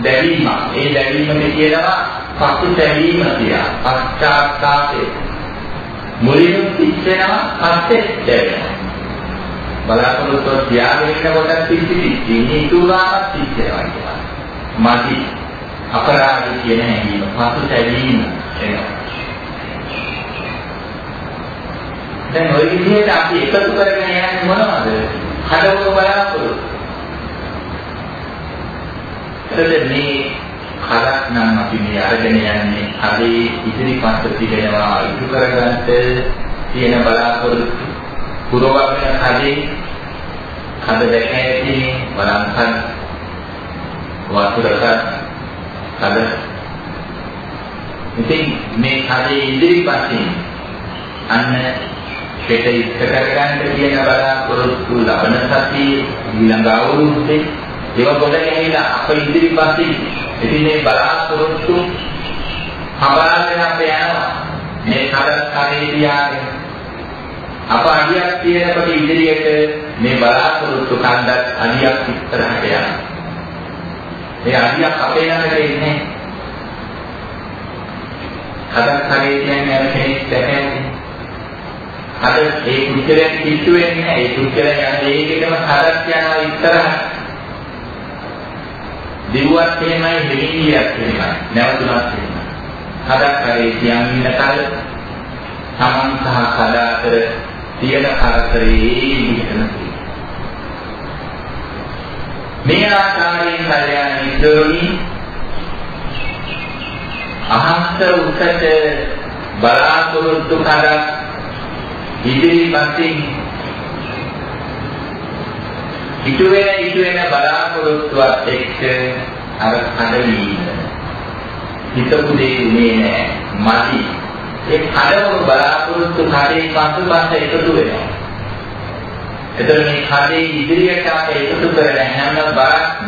දැවීම. ඒ දැවීමට කියනවා පසුතැවීම කියලා. පශ්චාත්තාපය. මුලින්ම පිච්චෙනවා පස්සේ දැවෙනවා. බලාපොරොත්තු තියාගෙන ඉන්නකොට පිච්චි පිච්චි ඉතුරුනාමත් පිච්චෙනවා කියලා. මදි අපරාධ කියන හැඟීම පසුතැවීම එනවා. දැන් ওই විදිහට අපි එකතු කරගෙන යන්නේ මොනවද? හදවත බලාපොරොත්තු. එතකොට මේ හරක් නම් අපි මේ අරගෙන යන්නේ හදේ ඉදිරිපත් තිබෙනවා ඉටු කරගන්න තියෙන බලාපොරොත්තු පුරවගෙන හදේ හද දැකැති බලන්කන් වතුරක හද. ඉතින් මේ හදේ ඉදිරිපතින් අන්න පිට ඉස්ස කරගන්න තියෙන බලාපොරොත්තු ලබන සතියේ ඊළඟ අවුරුද්දේ ඒවා කොට ගහලා අප ඉදිරිපතින් ඉතින් මේ බලාපොරොත්තු හඹාගෙන අප යනවා. මේ කඩක් කරේ තියාගෙන අප අඩියක් තියෙනකොට ඉදිරියට මේ බලාපොරොත්තු කන්දක් අඩියක් ඉස්සරහට යනවා. මේ අඩියක් අපේ ළඟට එන්නේ කඩක් කරේ කියන්නේ අර කෙනෙක් දැකන්නේ. අද ඒ කුච්චලෙන් කිච්චු වෙන්නේ නැහැ. ඒ කුච්චලෙන් යන ඒකෙම කඩක් යනවා ඉස්සරහට. දෙව්වත් එහෙමයි දෙවියන්ත් එහෙමයි නැවතුණත් එහෙමයි. හදක් කරේ කියන් ඉන්න කල තමන් සහ කඩ අතර තියෙන කරදරේ විහිදෙන මේ ආකාරයෙන් කල්යාණ මිත්‍රෝනි අහස්ත උසට බලාපොරොත්තු කරක් ඉදිරිපතින් ඉතු වෙන ඉතු වෙන බලාපොරොත්තුවත් එක්ක අර කඩවීම. හිතපු දේ උනේ නැහැ මදි. ඒ කඩවුණු බලාපොරොත්තු කඩේ පසුපස එකතු වෙනවා. එතකොට මේ කඩේ ඉදිරියට අප එකතු කරන හැම බරක්ම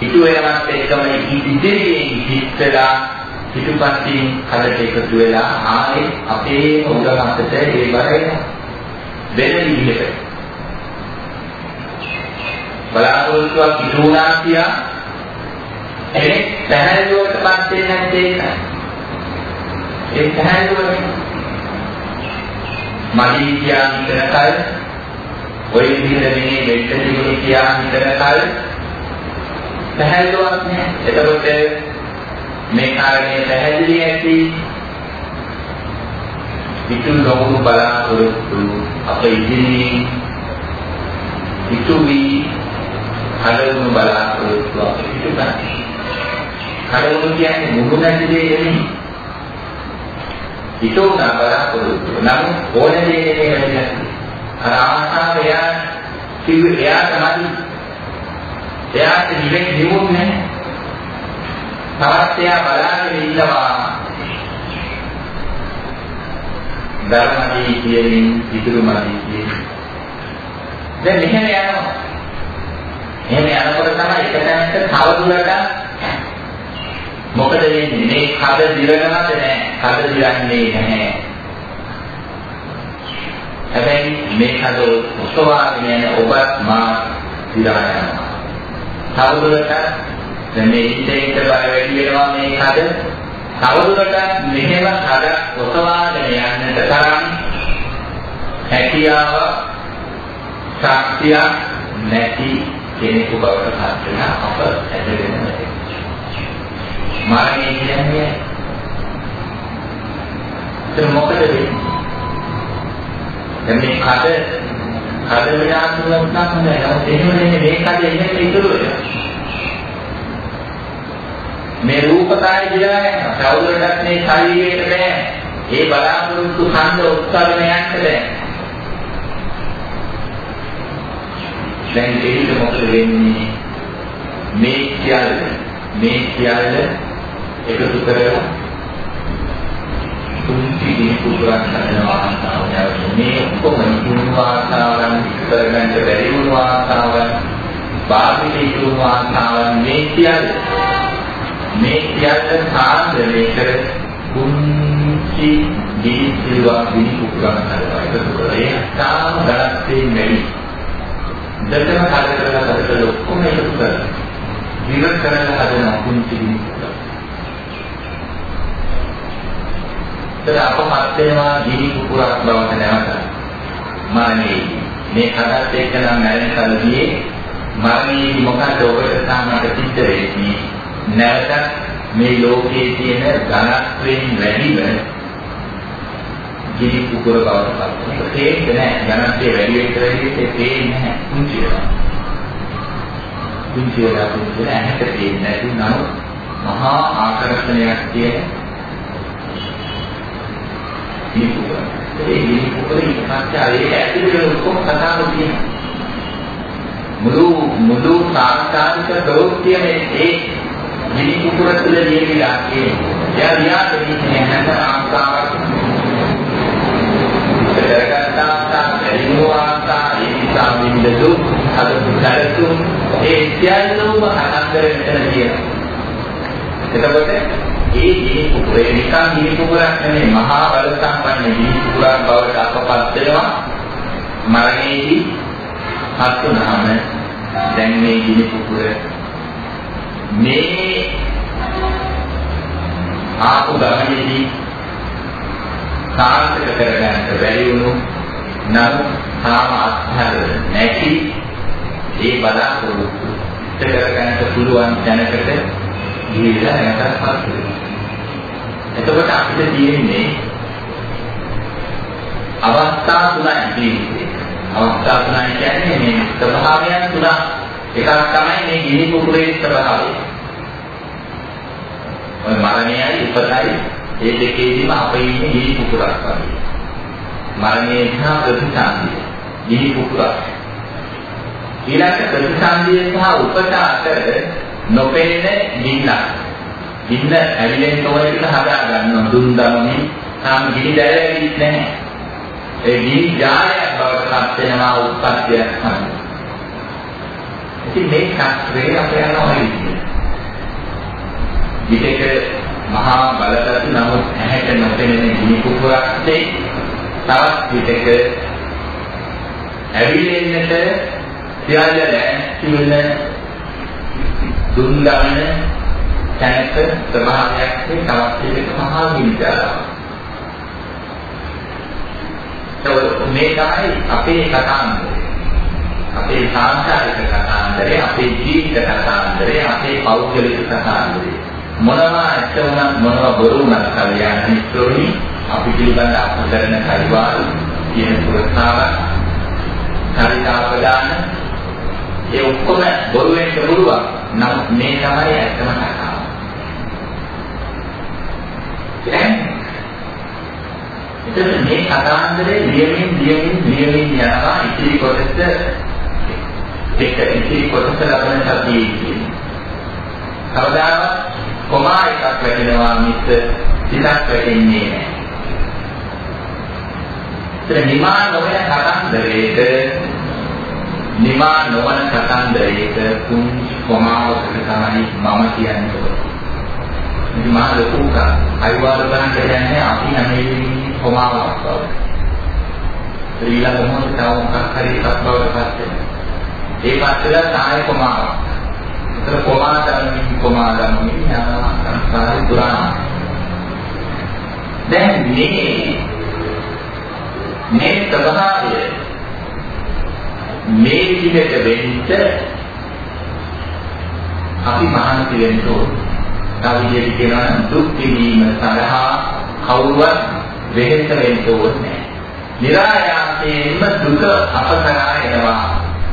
ඉතු වෙනවත් එක්කම ඉදිරියෙන් හිටලා පිටුපසින් කඩට එකතු වෙලා ආයේ අපේ උග මතට ඒ බර එනවා වෙන විදිහට. බලාපොරොත්තුවක් ඉටු වුණා කියා ඒ පැහැදිලිවටපත් වෙන්නේ නැත්තේ ඒ පැහැදිලිවට මදී කියා හිතන කල ඔය විදිහට මේ දෙන්න තිබුණේ කියා හිතන කල පැහැදිලිවක් නෑ. එතකොට මේ කාරණේ පැහැදිලි ඇති. ඉතු නොවුණු බලාපොරොත්තු අප ඉදිරියෙන් ඉතු වී හදවුණු බලාපොරොත්තු අප ඉටු ගන්න. හදවුණු කියන්නේ මුහු නැති දේ නෙමෙයි. ඉතු වුණා බලාපොරොත්තු. නම් ඕනේ දේ නෙමෙයි වෙන්නේ. අර ආශාව එයා කිව්වේ එයා තමයි එයාට නිවෙන් නිවුන්නේ තවත් එයා බලාගෙන ඉන්නවා ධර්මදී කියමින් ඉදිරිමදී කියන්නේ. දැන් මෙහෙම යනවා. එහෙම යනකොට තමයි එක තැනක තවදුරටත් මොකද වෙන්නේ? මේ කඩ දිරනවද නැහැ? කඩ දිරන්නේ නැහැ. හැබැයි මේ කඩ ඔසවාගෙන යන ඔබත් මා දිරා යනවා. තවදුරටත් දැන් මේ ඉන්ටර්නෙට් බල වැඩි වෙනවා මේ කඩ තවදුරටත් මෙහෙම හදක් ඔසවාගෙන යන්නට තරම් හැකියාව ශක්තියක් නැති කෙනෙකු බවට පත් වෙන අප ඇදගෙන නැහැ. මරණය කියන්නේ ඒක මොකද වෙන්නේ? දැන් මේ කඩ කඩ විනාශ වුණා නම් නේද? එහෙම නෙමෙයි මේ කඩ එහෙම ඉතුරු වෙනවා. මේ රූපකාය දිලා යනවා. කවුරුටත් මේ ශරීරයට බෑ. ඒ බලාපොරොත්තු ඛණ්ඩ උත්තරණ යන්න බෑ. දැන් ඒක මොකද වෙන්නේ? මේ සියල්ල මේ සියල්ල එකතු කරලා කුංචි දීපුරක් හදනවා මේ ඔක්කොම නිකුණු වාතාවරණ කරගන්න බැරි වුණු වාතාවරණ බාහිර ඉතුරු වාතාවරණ මේ කියන්නේ මේ කියන්නේ සාන්දරේ කර කුංචි දීපුරක් දීපුරක් හදනවා ඒක ඒ තාම ගණත්තේ නෙවෙයි දෙකම හද කරලා හද කරලා ඔක්කොම එකතු කරලා. විවර කරලා හදන කුංචි දීපුරක් විතර අපමත් වෙනවා ගිහි කුකුරක් බවට නැවත. මානේ මේ කතාවත් එක්ක නම් නැරෙන කල්ගියේ මරණයේදී මොකද ඔබට සාමයට සිද්ධ වෙන්නේ? නැවත මේ ලෝකයේ තියෙන ධනත්වයෙන් වැඩිව ගිහි කුකුර බවට පත් වෙනවා. ඒක නෑ ධනත්වයේ වැඩි වෙච්ච වෙලෙත් ඒ පේන්නේ නැහැ. කුංචි වෙනවා. කුංචි වෙලා කුංචි වෙලා ඇහැට පේන්නේ නැති නමුත් මහා ආකර්ෂණයක් තියෙන දීපුවා. ඒ දීපුවා ඉස්සරහට ඇතුළේ ඔක්කොම කතාව තියෙනවා. මුළු මුළු සාංකාරික ප්‍රවෘත්තිය මේ ඒ මිනි කුකුර තුළ ලියවිලා තියෙනවා. එයා ලියා දෙන්නේ හැම ආකාරයක්. කරගත්තා පරිණෝවාසා ඒ නිසා විඳු අද පුතලතු ඒ සියල්ලම අනන්තර මෙතන තියෙනවා. එතකොට ඒ ගිනි කුකුරේ නිකන් ගිනි කුකුරක් නෙමෙයි මහා බල සම්පන්න ගිනි කුකුරක් බවට අපපත් වෙනවා මරණයේදී හත් වුණාම දැන් මේ ගිනි කුකුර මේ ආපු ගමනේදී සාර්ථක කරගන්න බැරි වුණු නම් තාම අත්හර නැති ඒ බලාපොරොත්තු ඉෂ්ට කරගන්න පුළුවන් දැනකට ගිහිල්ලා නැවතත් පත් වෙනවා එතකොට අපිට තියෙන්නේ අවස්ථා තුනයි ජීවිතේ. අවස්ථා තුනයි කියන්නේ මේ ස්වභාවයන් තුනක්. එකක් තමයි මේ ගිනි කුකුරේ ස්වභාවය. ඔය මරණයයි උපතයි ඒ දෙකේදීම අපේ ඉන්නේ ගිනි කුකුරක් වගේ. මරණය සහ ප්‍රතිසන්දිය. ගිනි කුකුරක්. ඊළඟ ප්‍රතිසන්දිය සහ උපත අතර නොපෙනෙන ගින්නක්. ගින්න ඇවිලෙන්න ඕන කියලා හදා ගන්නවා දුන් දමනේ තාම ගිනි දැරෙන්නේ නැහැ. ඒ ගිනි ජාලයක් බවට පත් වෙනවා උත්පත්තියක් තමයි. ඉතින් මේ ශාස්ත්‍රයේ අපේ යනවා විදියට. විදේක මහා බලතත් නමුත් ඇහැට නොපෙනෙන ගිනි කුකුරක් තවත් විදේක ඇවිලෙන්නට සියල්ල දැන් සිවිල දුන් දමන තැනක ස්වභාවයක් තවත් එක මහා විද්‍යාවක්. මේ තමයි අපේ කතාන්දරය. අපේ සාංශාරික කතාන්දරය, අපේ ජීවිත කතාන්දරය, අපේ පෞද්ගලික කතාන්දරය. මොනවා ඇත්ත වුණත් මොනවා බොරු වුණත් කල්යාණ මිත්‍රෝනි අපි පිළිබඳ අප කරන කයිවාරු කියන පුරස්කාර කාරිකාපදාන ඒ ඔක්කොම බොරුවෙන් බොරුවක්. නමුත් මේ තමයි ඇත්තම කතාව. දැන් එතකොට මේ කතාන්දරේ ලියමින් ලියමින් ලියමින් යනවා ඉතිරි කොටස එක ඉතිරි කොටස ලබන සතියේ කියන්නේ. කවදාවත් කොමා එකක් වැටෙනවා මිස සිතක් වැටෙන්නේ නැහැ. ඒත් නිමා නොවන කතාන්දරයේද නිමා නොවන කතාන්දරයේද තුන් කොමාවකට තමයි මම කියන්නේ. ඉතින් මා ලොකු අයිවාර ගන්න කියන්නේ අපි හැමෙන්නේ කොමාවක් බව. ඊළඟ මොහොතේ තව මොකක් හරි එකක් බවට පත් වෙනවා. ඒ පස්සෙලා සාය කොමාවක්. ඒතර කොමා ධර්මමින් කොමා ධර්මමින් යනවා සංස්කාරේ පුරාණ. දැන් මේ මේ ස්වභාවය මේ විදිහට වෙන්න අපි මහන්සි වෙන්න ඕනේ. තව විදිහට කියනවා නම් දුක් විඳීම සඳහා කවුරුවත් වෙහෙස වෙන්න ඕනේ නිරායාසයෙන්ම දුක අප කරා එනවා.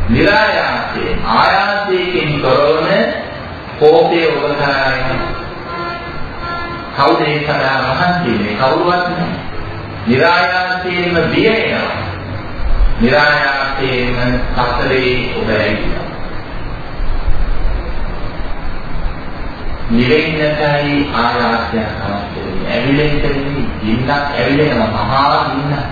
නිරායාසයෙන් ආයාසයෙන් කරන කෝපේ ඔබ කරා එනවා. කවුද ඒ සඳහා මහන්සි වෙන්නේ? කවුරුවත් නැහැ. නිරායාසයෙන්ම බිය එනවා. නිරායාසයෙන්ම සසරේ ඔබ ඇවිල්ලා නිවෙන්නටයි ආයාසයක් අවශ්‍ය වෙන්නේ. ඇවිලෙන්න නෙවෙයි ගින්නක් ඇවිලෙනවා මහා ගින්නක්.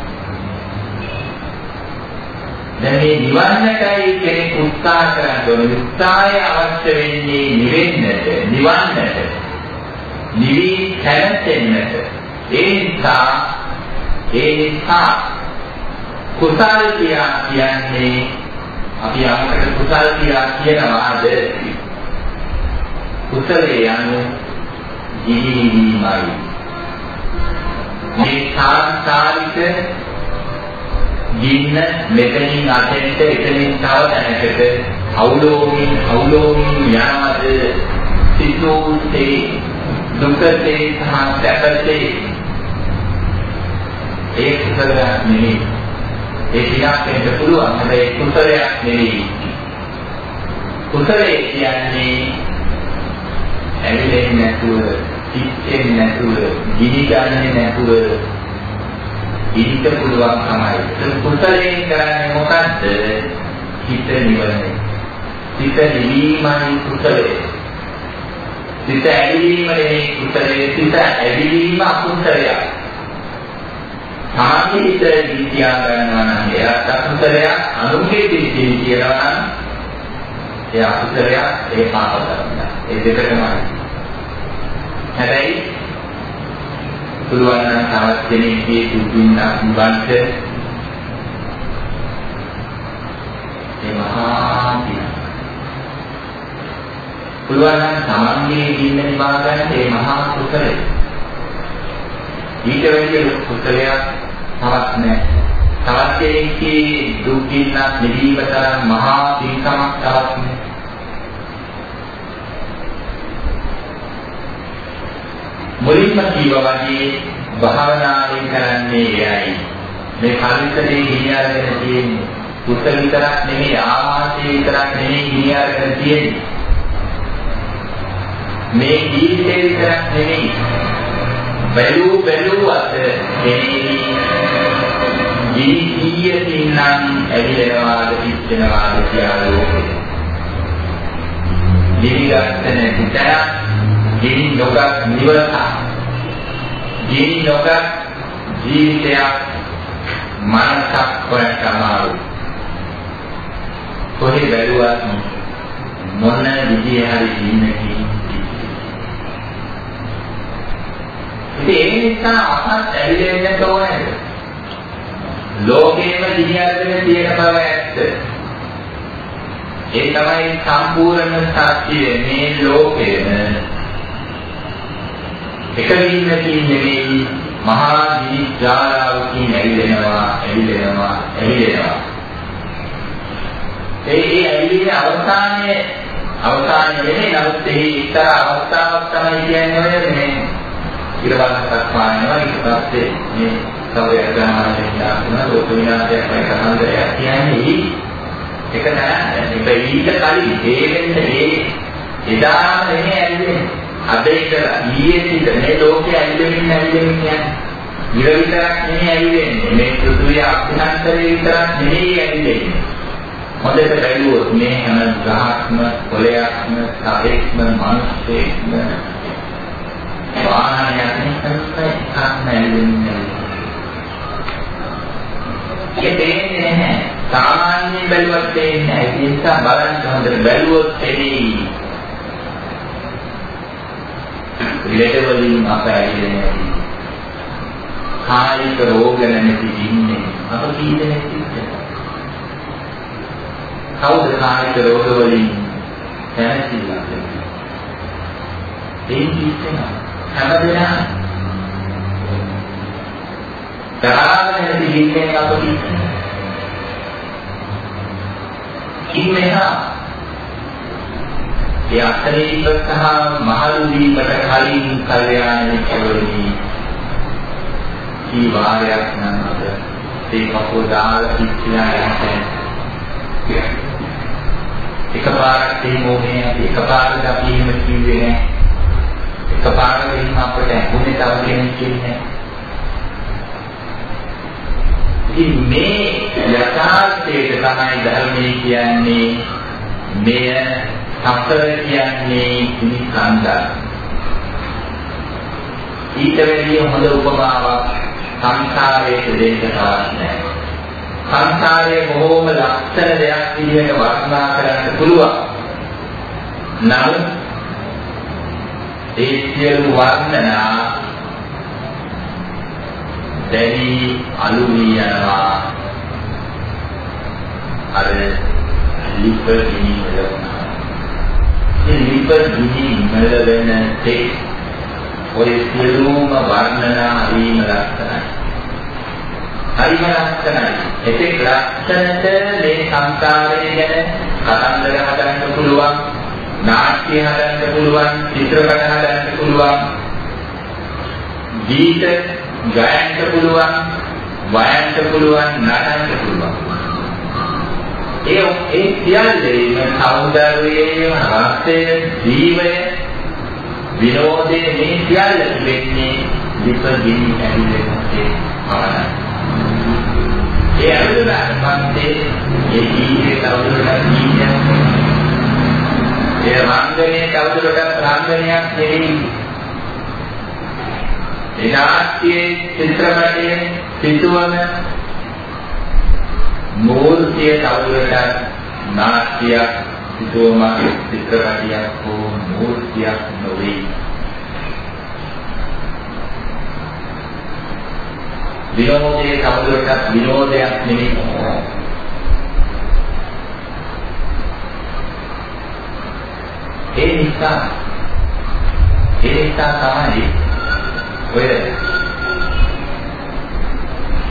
දැන් මේ නිවන්නටයි කෙනෙක් උත්සාහ කරන්න ඕනේ. උත්සාහය අවශ්‍ය වෙන්නේ නිවෙන්නට, නිවන්නට. නිවි හැරෙන්නට. ඒ නිසා ඒ නිසා කුසල් කියන්නේ අපි යමකට කුසල් කියනවාද? කුසලයේ යනු ජීවීමයි මේ සාංසාරික ගින්න මෙතනින් අතෙන්ට එතනින් තව තැනකට අවුලෝමින් අවුලෝමින් යනවාද? සිතෝසේ දුකසේ සහ සැපසේ. ඒ කුසලයක් නෙවෙයි ඒ ටිකක් වෙන්න පුළුවන් හැබැයි කුසලයක් නෙවෙයි කුසලයේ කියන්නේ ඇවිලෙන්නේ නැතුව පිච්චෙන්නේ නැතුව ගිනි ගන්නේ නැතුව ඉන්න පුළුවන් තමයි. කුසලයෙන් කරන්නේ මොකද්ද? හිත නිවන. හිත නිවීමයි කුසලය. හිත ඇවිලීම නෙමෙයි කුසලය. හිත ඇවිලීම අකුසලයක්. සාහිත විද්‍යා ගන්නවා නම් එයාට අකුසලයක් අනුගේ දිදී කියනවා නම් එයා අකුසලයක් ඒ පාප කරනවා. ඒ දෙකමයි. හැබැයි පුළුවන් නම් තවත් කෙනෙක්ගේ දුකින් අත්බන්ත ඒ මහා පින පුළුවන් නම් තමන්ගේ දින්න නිවා ගන්න ඒ මහා කුසලය ඊට වැඩිය කුසලයක් තවත් නැහැ තවත් කෙනෙක්ගේ දුකින් නිවීම තරම් මහා පින්කමක් තවත් නැහැ මුලින්ම කීවා වගේ භාවනාවෙන් කරන්නේ එයයි. මේ කල්පිතේ ගිනි අරගෙන තියෙන්නේ. කුස විතරක් නෙමෙයි ආමාශය විතරක් නෙමෙයි ගිනි අරගෙන තියෙන්නේ. මේ ජීවිතේ විතරක් නෙමෙයි. බැලූ බැලූ අත එන්නේ ගිනි කීයකින් නම් ඇවිලෙනවාද පිච්චෙනවාද කියලා ලෝකෙ. ගිනි ගන්න නැති තැනක් ගිනි නොගත් නිවසක් ගිනි නොගත් ජීවිතයක් මනසක් හොයන්න අමාරු කොහේ බැලුවත් මොන විදිය හරි ඉන්නකින් ඉතින් ඒ නිසා අපත් ඇවිලෙන්න ඕනේද ලෝකේම දිහි අරගෙන තියෙන බව ඇත්ත. ඒ තමයි සම්පූර්ණ සත්‍යය මේ ලෝකේම. එක ගින්නකින් නෙමෙයි මහා ගිනි ජාලාවකින් ඇවිලෙනවා ඇවිලෙනවා ඇවිලෙනවා ඒ ඒ ඇවිලෙන අවස්ථානයේ අවස්ථානයේ නෙමෙයි නමුත් එහි එක්තරා අවස්ථාවක් තමයි කියන්නේ ඔය මේ ඉරවන්නක් පානවා ඊට පස්සේ මේ සවය ගණනාවෙන් දාන ලෝක විනාශයක් වගේ කතන්දරයක් කියන්නේ එක නෑ ඒක ඊට කලින් ඒ වෙන්න ඒ එදාම නෙමෙයි ඇවිලෙන්නේ අද ඉඳලා ඊයේ සිට මේ ලෝකයේ ඇවිදෙමින් ඇවිදෙමින් යන්නේ. ඉර විතරක් නෙමෙයි ඇවිදෙන්නේ. මේ පෘථුවිය අභ්‍යන්තරේ විතරක් නෙමෙයි ඇවිදෙන්නේ. හොඳට බැලුවොත් මේ හැම ගහක්ම, කොළයක්ම, සතෙක්ම, මිනිසෙක්ම වාහනයක් එකක්ම ඇවිදෙන්නේ. ඒ දෙන්නේ නැහැ. සාමාන්‍ය බැලුවත් දෙන්නේ නැහැ. ඒ නිසා බලන්න හොඳට බැලුවොත් එදී ලෙඩ වලින් අප ඇවිලෙන්නේ නැති. කායික රෝග නැති ඉන්නේ අප කී දෙනෙක් ඉන්නද? කවුද කායික රෝග වලින් දැනසිලා දෙන්නේ? ඒ කිසිම හැමදෙනා තරහව නැති ඉන්නේ අප කී ඉන්නේ ඒ අත්දැකීම සහ මහලු වීමට කලින් කල්යාණ මිත්‍රවරුනි කී වාරයක් නම් අද ඒ කපුව දාලා පිටිලා යන්නේ. එකපාරක් මේ මොහේ එකපාරක් අපි එහෙම කිව්වේ නෑ. එකපාරක් එහෙම අපිට ඇහුනේ තව කෙනෙක් කියන්නේ ඉතින් මේ යථාර්ථයට තමයි ධර්මයේ කියන්නේ මෙය සතර කියන්නේ නිකන්දා. ඊට වැඩිය හොඳ උපමාවක් සංසාරයේ දෙන්න නැහැ. සංසාරයේ බොහෝම ලක්ෂණ දෙයක් විදිහට වර්ණනා කරන්න පුළුවන්. නමුත් ඒ සියලු වර්ණනා දැඩි අලු වී යනවා. අර ලිප ගිනි වලුණා ඒ ලිප ගිනි මල වෙන තේ ඔය සියලුම වර්ණනා හරිම ලක්ෂණයි. හරිම ලක්ෂණයි. එතෙක් ලක්ෂණට මේ සංකාරය ගැන කතන්දර හදන්න පුළුවන්. නාට්‍ය හදන්න පුළුවන් චිත්‍රපට හදන්න පුළුවන් ගීත ගයන්න පුළුවන් වයන්න පුළුවන් නටන්න පුළුවන්. ඒ ඒ සියල්ලේම සෞන්දර්යයේ රසය ජීවය විනෝදයේ මේ සියල්ල වෙන්නේ විපදින ඇවිලෙන්නේ පමණයි. ඒ අනුරාධ පන්තේ ඒ ජීවිතය තවදුරටත් ජීවිතයක් ඒ රංගනයේ තවදුරටත් රංගනයක් නෙවෙයි ඒ නාට්‍යයේ චිත්‍රපටයේ සිදුවන මූර්තිය තවදුරටත් නාට්‍යයක් සිදුවමක් චිත්‍රපටයක් හෝ මූර්තියක් නොවේ. විනෝදයේ තවදුරටත් විනෝදයක් නෙවෙයි ඒ නිසා ඒ නිසා තමයි ඔය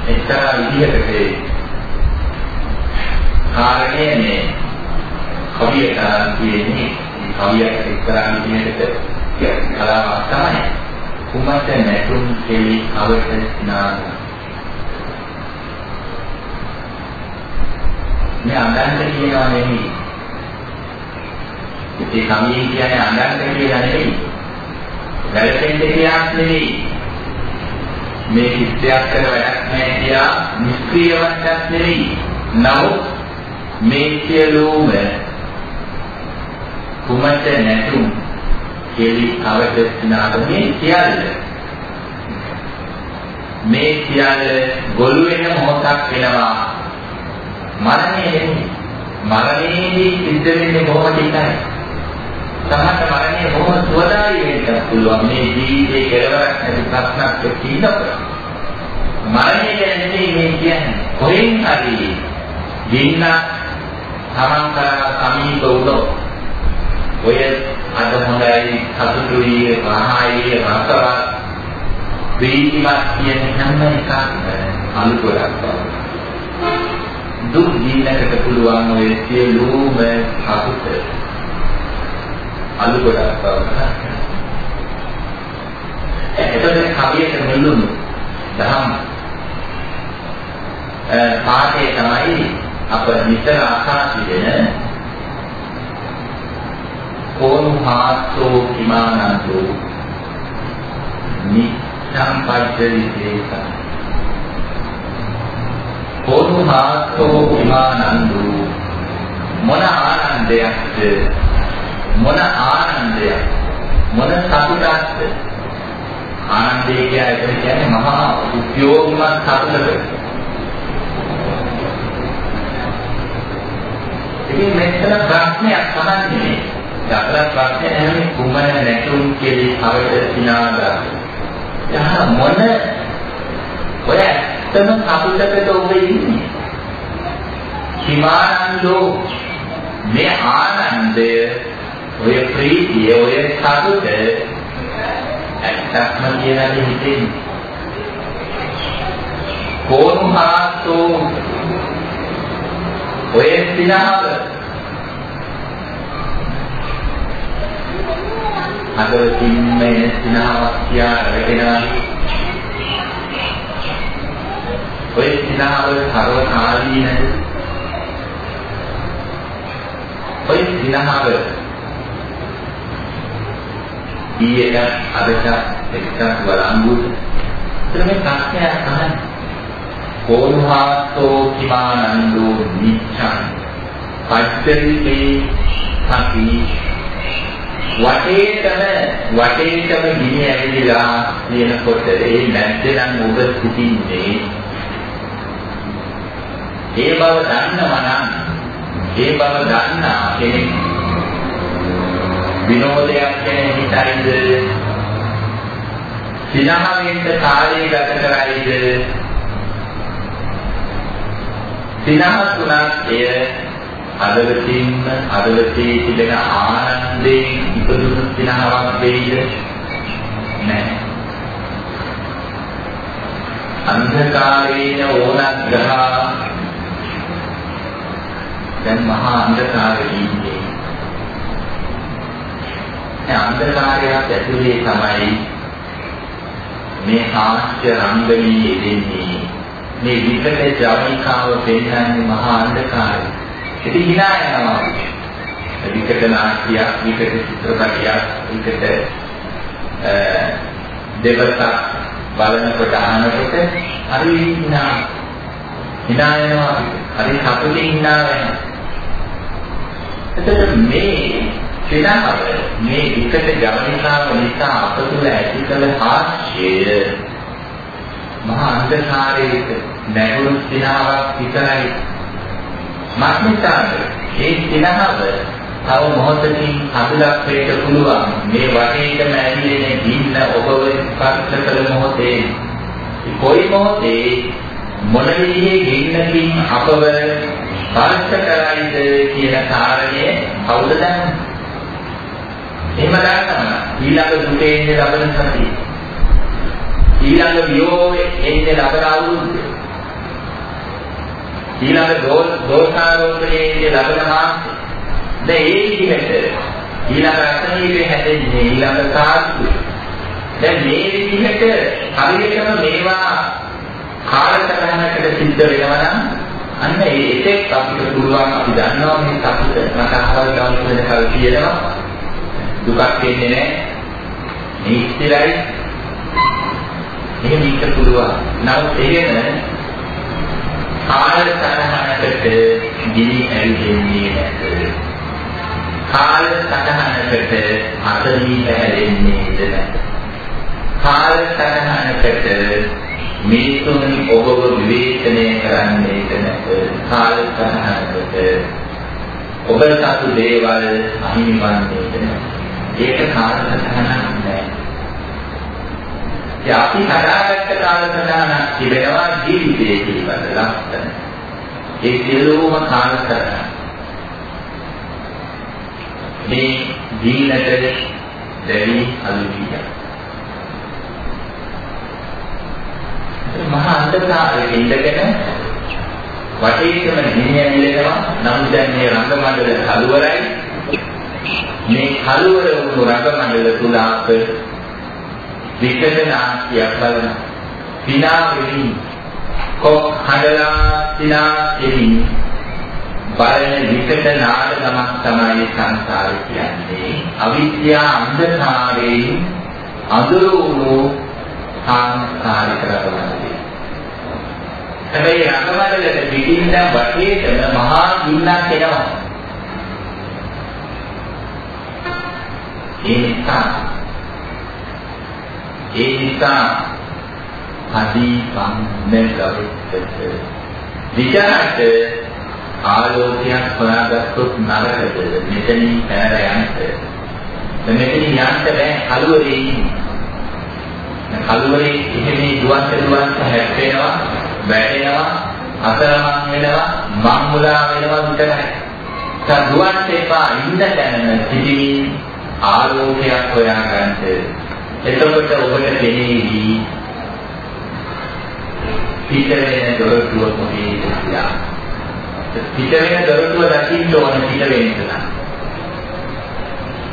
එක්තරා විදිහකට කාරණේ මේ කවියට කියන්නේ කවියට එක්තරා විදිහකට කලාවක් තමයි. කුමත නැතුම් කෙලි අවශ්‍ය නාද මේ අඳන්න කියනවා නෙමෙයි. ඒ කමියෙන් කියන්නේ අඳන්න කියලා නෙමෙයි වැළපෙන්න කියලාක් නෙමෙයි මේ කිත්යක් කර වැඩක් නැහැ කියලා නිෂ්ක්‍රීයවන්නක් නෙවෙයි. නමුත් මේ සියලුම කුමත නැතුම් කෙලි අවදස්නාගමේ සියල්ල? මේ සියල්ල ගොළු වෙන මොහොතක් වෙනවා. මරණය නෙමෙයි මරණයේදී සිද්ධ වෙන්නේ බොහොම ටිකයි සමහර මරණය බොහොම සුවදායි වෙන්න පුළුවන්. මේ ජීවිතේ කෙලවරක් නැති ප්‍රශ්නක් තියෙනකොට මරණය කියන්නේ මේ කියන්නේ. කොහෙන් හරි ගින්න තමන් කරා සමීප වුණොත් ඔය අද හොඳයි සතුටුයි මහායි රසවත් ප්‍රීතිමත් කියන හැම එකක්ම අනුකරක් දුක් දීනකට පුළුවන් ඔය සියලුම සතුට. අලු ගොඩක් බව එතකොට කවියට මෙල්ලුණු දහම් පාඨය තමයි අප නිතර අසා සිටින කෝනුහාසෝ කිමානන්තෝ නිච්ඡම් පජ්ජවිදේක. කෝනුහාසෝ කිමානන්දෝ මොන ආනන්දයක්ද මොන ආනන්දයක්? මොන සතුටක්ද? ආනන්දය කියලා එතන කියන්නේ මහා උද්‍යෝගමත් සතුටක ඉතින් මෙතන ප්‍රශ්නයක් තමයි දකලා ප්‍රශ්නේ නැහැ කුමන නැතුම් කියලා කවද සිනාදා යහ මොන ඔය ඇත්තම සතුටකට ඔබ ඉන්නේ? හිමානන්දෝ මේ ආනන්දය ඔය ප්‍රීතිය ඔය සතුට ඇත්තක්ම කියලා හිතෙන්නේ? කෝණහාසෝ ඔය සිනාව අදවතින්ම එන සිනාවක් කියා රැගෙනවා ඔය සිනාව සර්වකාලීනද? ඔය සිනාව ඊයට අදට එක්ක බලංගුත් එතන මේ ප්‍රශ්නයක් තමයි කෝණහාසෝ කිමානන්දෝ නිච්ඡං. පච්චරිතේ සති. වටේටම වටේටම ගිනි ඇවිදලා තියෙනකොට ඒ නැද්ද නම් ඔබ සිටින්නේ. ඒ බව දන්නවා නම් ඒ බව දන්නා කෙනෙක් විනෝදයක් ගැන හිතයිද? සිනහවෙන්ද කාලය ගත කරයිද? සිනහතුණක් එය හදවතින්ම හදවතේ තිබෙන ආනන්දයෙන් ඉපදුණු සිනහවක් වෙයිද? නැහැ අන්ධකාරේන ඕනක් ග්‍රහ දැන් මහා අන්ධකාරයේ ඉන්නේ ඒ අන්ධකාරයක් ඇතුලේ තමයි මේ හාස්‍ය රංගනී යෙදෙන්නේ මේ විකට ජවනිකාව පෙන්වන්නේ මහා අන්ධකාරය. ඉතින් hina යනවා. විකට නාට්‍යයක්, විකට චිත්‍රපටයක්, විකට දෙවත බලනකොට අහනකොට හරි hina hina යනවා. හරි සතුටින් hina වෙනවා. එතකොට මේ සිනහව මේ විකට ජවනිකාව නිසා අප තුළ ඇති කළ හාස්‍යය මහා අන්ධකාරයක නැගුණු සිනාවක් විතරයි. මක්නිසාද ඒ සිනහව තව මොහොතකින් අතුලක් වෙන්න පුළුවන්. මේ වටේටම ඇවිලෙන ගින්න ඔබව ස්පර්ශ කළ මොහොතේ කොයි මොහොතේ මොන විදිහේ ගින්නකින් අපව ස්පර්ශ කරයිද කියන කාරණය කවුද දන්නේ? එහෙම දන්නවා ඊළඟ දුකේ ඉන්නේ ලබන සතිය ඊළඟ වියෝගේ එන්නේ ලබන අවුරුද්ද. ඊළඟ දෝෂාරෝපණයේ එන්නේ ලබන මාසෙ. දැන් ඒ විදිහට ඊළඟ රසණීයේ හැදෙන්නේ ඊළඟ සාස්තු. දැන් මේ විදිහට හරියටම මේවා කාලසටහනකට සිද්ධ වෙනවා නම් අන්න ඒ එකෙක් අපිට පුළුවන් අපි දන්නවා මේ අපිට මට අහවල් දවස් වෙනකල් කියනවා දුකක් එන්නේ නැහැ. මේ ඉස්තිරයි එහෙම ඉන්න පුළුවන්. නමුත් එහෙම කාල සටහනකට ගිනි ඇවිදින්නේ නැත. කාල සටහනකට අතදී පැහැදෙන්නේ නැත. කාල සටහනකට මිනිසුන් ඔබව විවේචනය කරන්නේ නැත. කාල සටහනකට ඔබ සතු දේවල් අහිමි වන්නේ නැත. ඒක කාල සටහනක් නෑ. ඉතින් අපි හදාගත්ත කාලසටහනක් තිබෙනවා ජීවිතයේ පිළිබඳ ලක්ෂණ. ඒ සියලුම කාලසටහන. මේ දීනට දෙවි අලුතිය. මහා අන්ධකාරයේ ඉඳගෙන වටේටම ගිනිය මිලෙනවා. නමුත් දැන් මේ රංගමණ්ඩල කලවරයි. මේ කලවර වුණු රංගමණ්ඩල තුල අපේ විකද නාට්‍යයක් බලන පිනා වෙමින් කොක් හඬලා පිනා දෙමින් බලන විකද නාටකමක් තමයි සංසාරය කියන්නේ. අවිද්‍යා අන්ධකාරයෙන් අඳුරු වූ සංස්කාරික රටවලදී හැබැයි රඟවලට පිටින් දැන් වටේටම මහා ගින්නක් එනවා. ඒ නිසා ඒ නිසා අදීපන්න ගවිත්තට විචාරට ආලෝකයක් හොයාගත්තොත් නරකද? මෙතනින් පැනලා යන්න. දැන් මෙතනින් යන්න බෑ කලුවරේ ඉන්නේ. කලුවරේ එහෙම දුවන්ත දුවන්ත හැප්පෙනවා වැටෙනවා අතරමං වෙනවා මං මුලා වෙනවා විතරයි. දැන් දුවන්ත එපා ඉන්න තැන සිටිමින් ආලෝකයක් හොයාගන්න එතකොට ඔබට පෙනේවි පිට වෙන දොරටුව කොහේද කියලා. පිට වෙන දොරටුව දකින්න ඕන පිට වෙන්න නම්.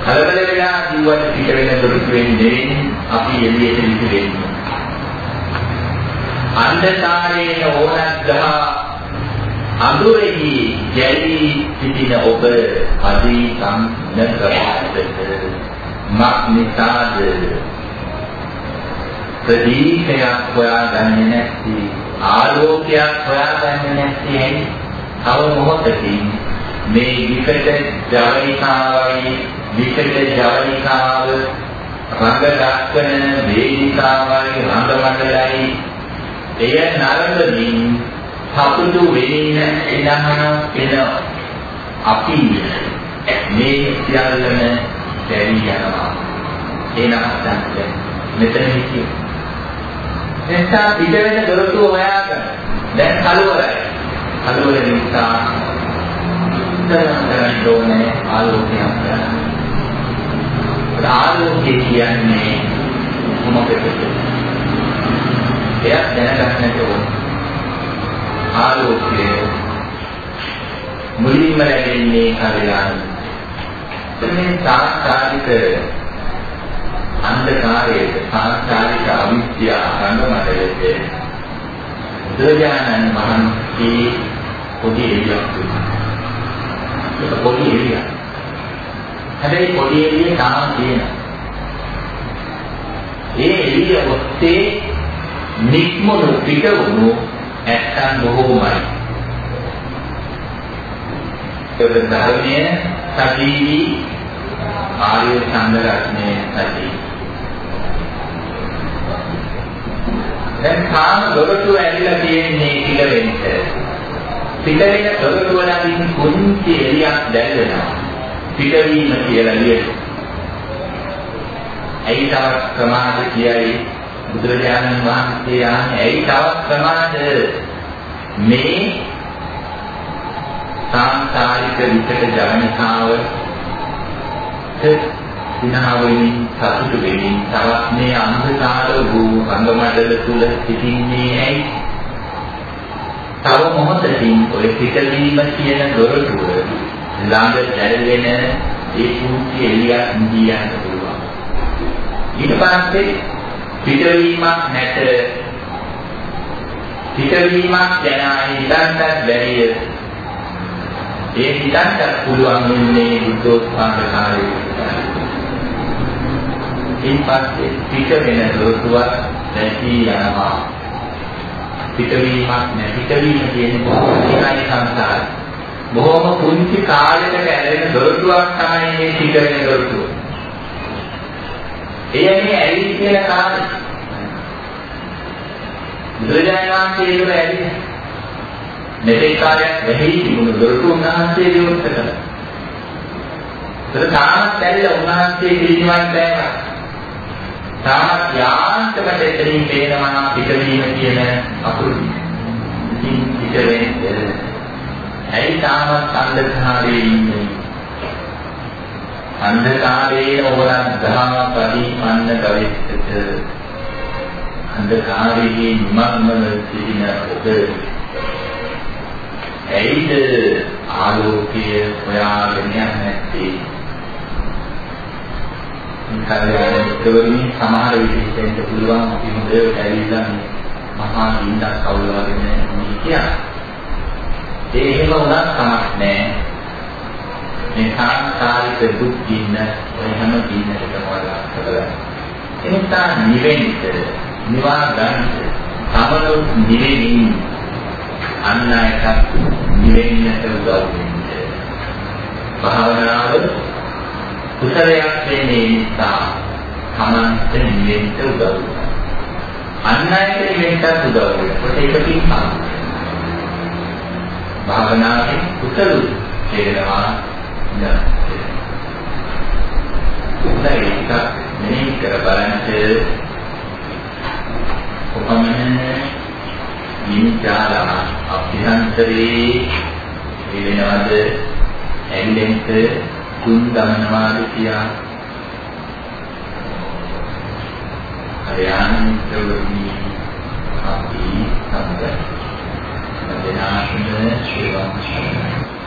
කලබල වෙලා කිව්වට පිට වෙන දොරටුවෙන් නෙවෙයි අපි එළියට විසි වෙන්නේ. අන්ධකාරයේ ඕනක් ගහ අඳුරෙහි ගැලී සිටින ඔබ අදී සම්නකරාදට මක් නිසාද ප්‍රදීපයක් හොයාගන්නේ නැති ආලෝකයක් හොයාගන්නේ නැති ඇයි? තව මොහොතකින් මේ විකට ජවනිකාවයි විකට ජවනිකාව රංග දක්වන වේදිකාවයි රංග මණ්ඩලයි එය නරඹමින් සතුටු වෙන්න එනහන එන අපි මේ සියල්ලම දැරි යනවා. එනහත් මෙතන හිටියේ. එනිසා පිට වෙන දොරටුව හොයාගන්න දැන් කලවරයි. කලවර නිසා කරන්න ඕනේ ආලෝකයක් ගන්න ආලෝකය කියන්නේ මොකක්ද එයක් දැනගන්නට ඕනේ. ආලෝකය මුලින්ම ලැබෙන්නේ හරියට මේ සාස්කාරික අන්ධකාරයේ සාස්කාරික අවිද්‍යාව රංගමඩලයේ බුදුරජාණන් වහන්සේ පොඩි එළියක් දුන්නා. පොඩි එළියක්. හැබැයි පොඩි එළිය තාම තියෙනවා. ඒ එළිය ඔස්සේ නික්මුණු පිටවුණු නැත්තම් බොහෝමයි. ඒක ධර්මයේ සජීවී ආර්ය සංඝ රත්නයේ සජීවී. දැන් කාම දොරටු ඇවිල්ලා තියෙන්නේ පිටවෙන්න. පිටවෙන දොරටු වලින් කුංචි එළියක් දැල්වෙනවා. පිටවීම කියලා ලියනවා. ඇයි තවත් ප්‍රමාද කියයි බුදුරජාණන් වහන්සේ ආන්නේ ඇයි තවත් ප්‍රමාද මේ සාංසාරික විකට ජවනිකාව සිනහවෙමින් සතුටු වෙමින් තවත් මේ අන්ධකාර වූ රංගමඩල තුල සිටින්නේ ඇයි? තව මොහොතකින් ඔය පිටවීම කියන දොරටුව ළඟ දැල්වෙන ඒ කුංචි එළියක් නිදියන්න පුළුවන්. ඊට පස්සේ පිටවීමක් නැත. පිටවීමක් ගැන හිතන්නත් බැරිය. ඒ හිතන්නත් පුළුවන් වෙන්නේ බුද්ධෝත්පාද කාලයේ ඉන්පස්සේ පිට වෙන දොරටුවක් නැති යනවා. පිටවීමක් නැහැ පිටවීම කියන්නේ කොහොමදයි සංසාර බොහොම කුංචි කාලයකට ඇලෙන දොරටුවක් තමයි මේ පිට වෙන දොරටුව එයනේ ඇලි කියන කාරණය. බුදුරජාණන් වහන්සේ ඒක ඇලි. මෙතේ කාර්යයක් වෙහි තිබුණු දොරටු උන්වහන්සේ විවෘත කළා. ඒක තාමත් ඇල්ල උන්වහන්සේ පිළිනිවන් දැම්මා. තාමත් යාන්තමට එතනින් පේනවා පිටවීම කියන අකුරු. ඉතින් පිට වෙන්නේ ඇයි තාමත් අන්ධකාරයේ ඉන්නේ? අන්ධකාරයේ ඔබලන් දහම පරිමන්න කවිච්චත. අන්ධකාරයේ නිමග්නව සිටින ඔබ. ඇයිද ආලෝකය හොයාගෙන නැත්තේ කල්යාණිකවලින් සමහර විදිහට පුළුවන් අපි හොඳට ඇවිල්ලා මහා දින්දක් කවුලවගෙන මේ කියන්නේ ඒ එහෙම වුණත් කමක් නැහැ. මේ සංසාරික දුක් ගින්න ඔය හැම ගින්නකටම වඩා කරලා. එනිසා නිවෙන්න නිවා ගන්න තමනු නිවෙමින් අන් අයට නිවෙන්නට උදව් වෙන්න භාවනාව කුසලයක් වෙන්නේ නිසා තමන්ට නිවෙන්න උදව් වෙනවා. අන් අයට නිවෙන්නත් උදව් වෙනවා ඒක පිටපත් භාවනාවේ කුසල වේදනා නෑ. උදේ එකක් මෙනෙහි කර බලන්න කොපමණ නිචාලා අභ්‍යන්තරේ වෙනවද? ඇඟෙන්ට තුන් ගමනවාද කියා හරියානිතවනි අපි සම්බ මදනාශන ශ්‍රී වංශය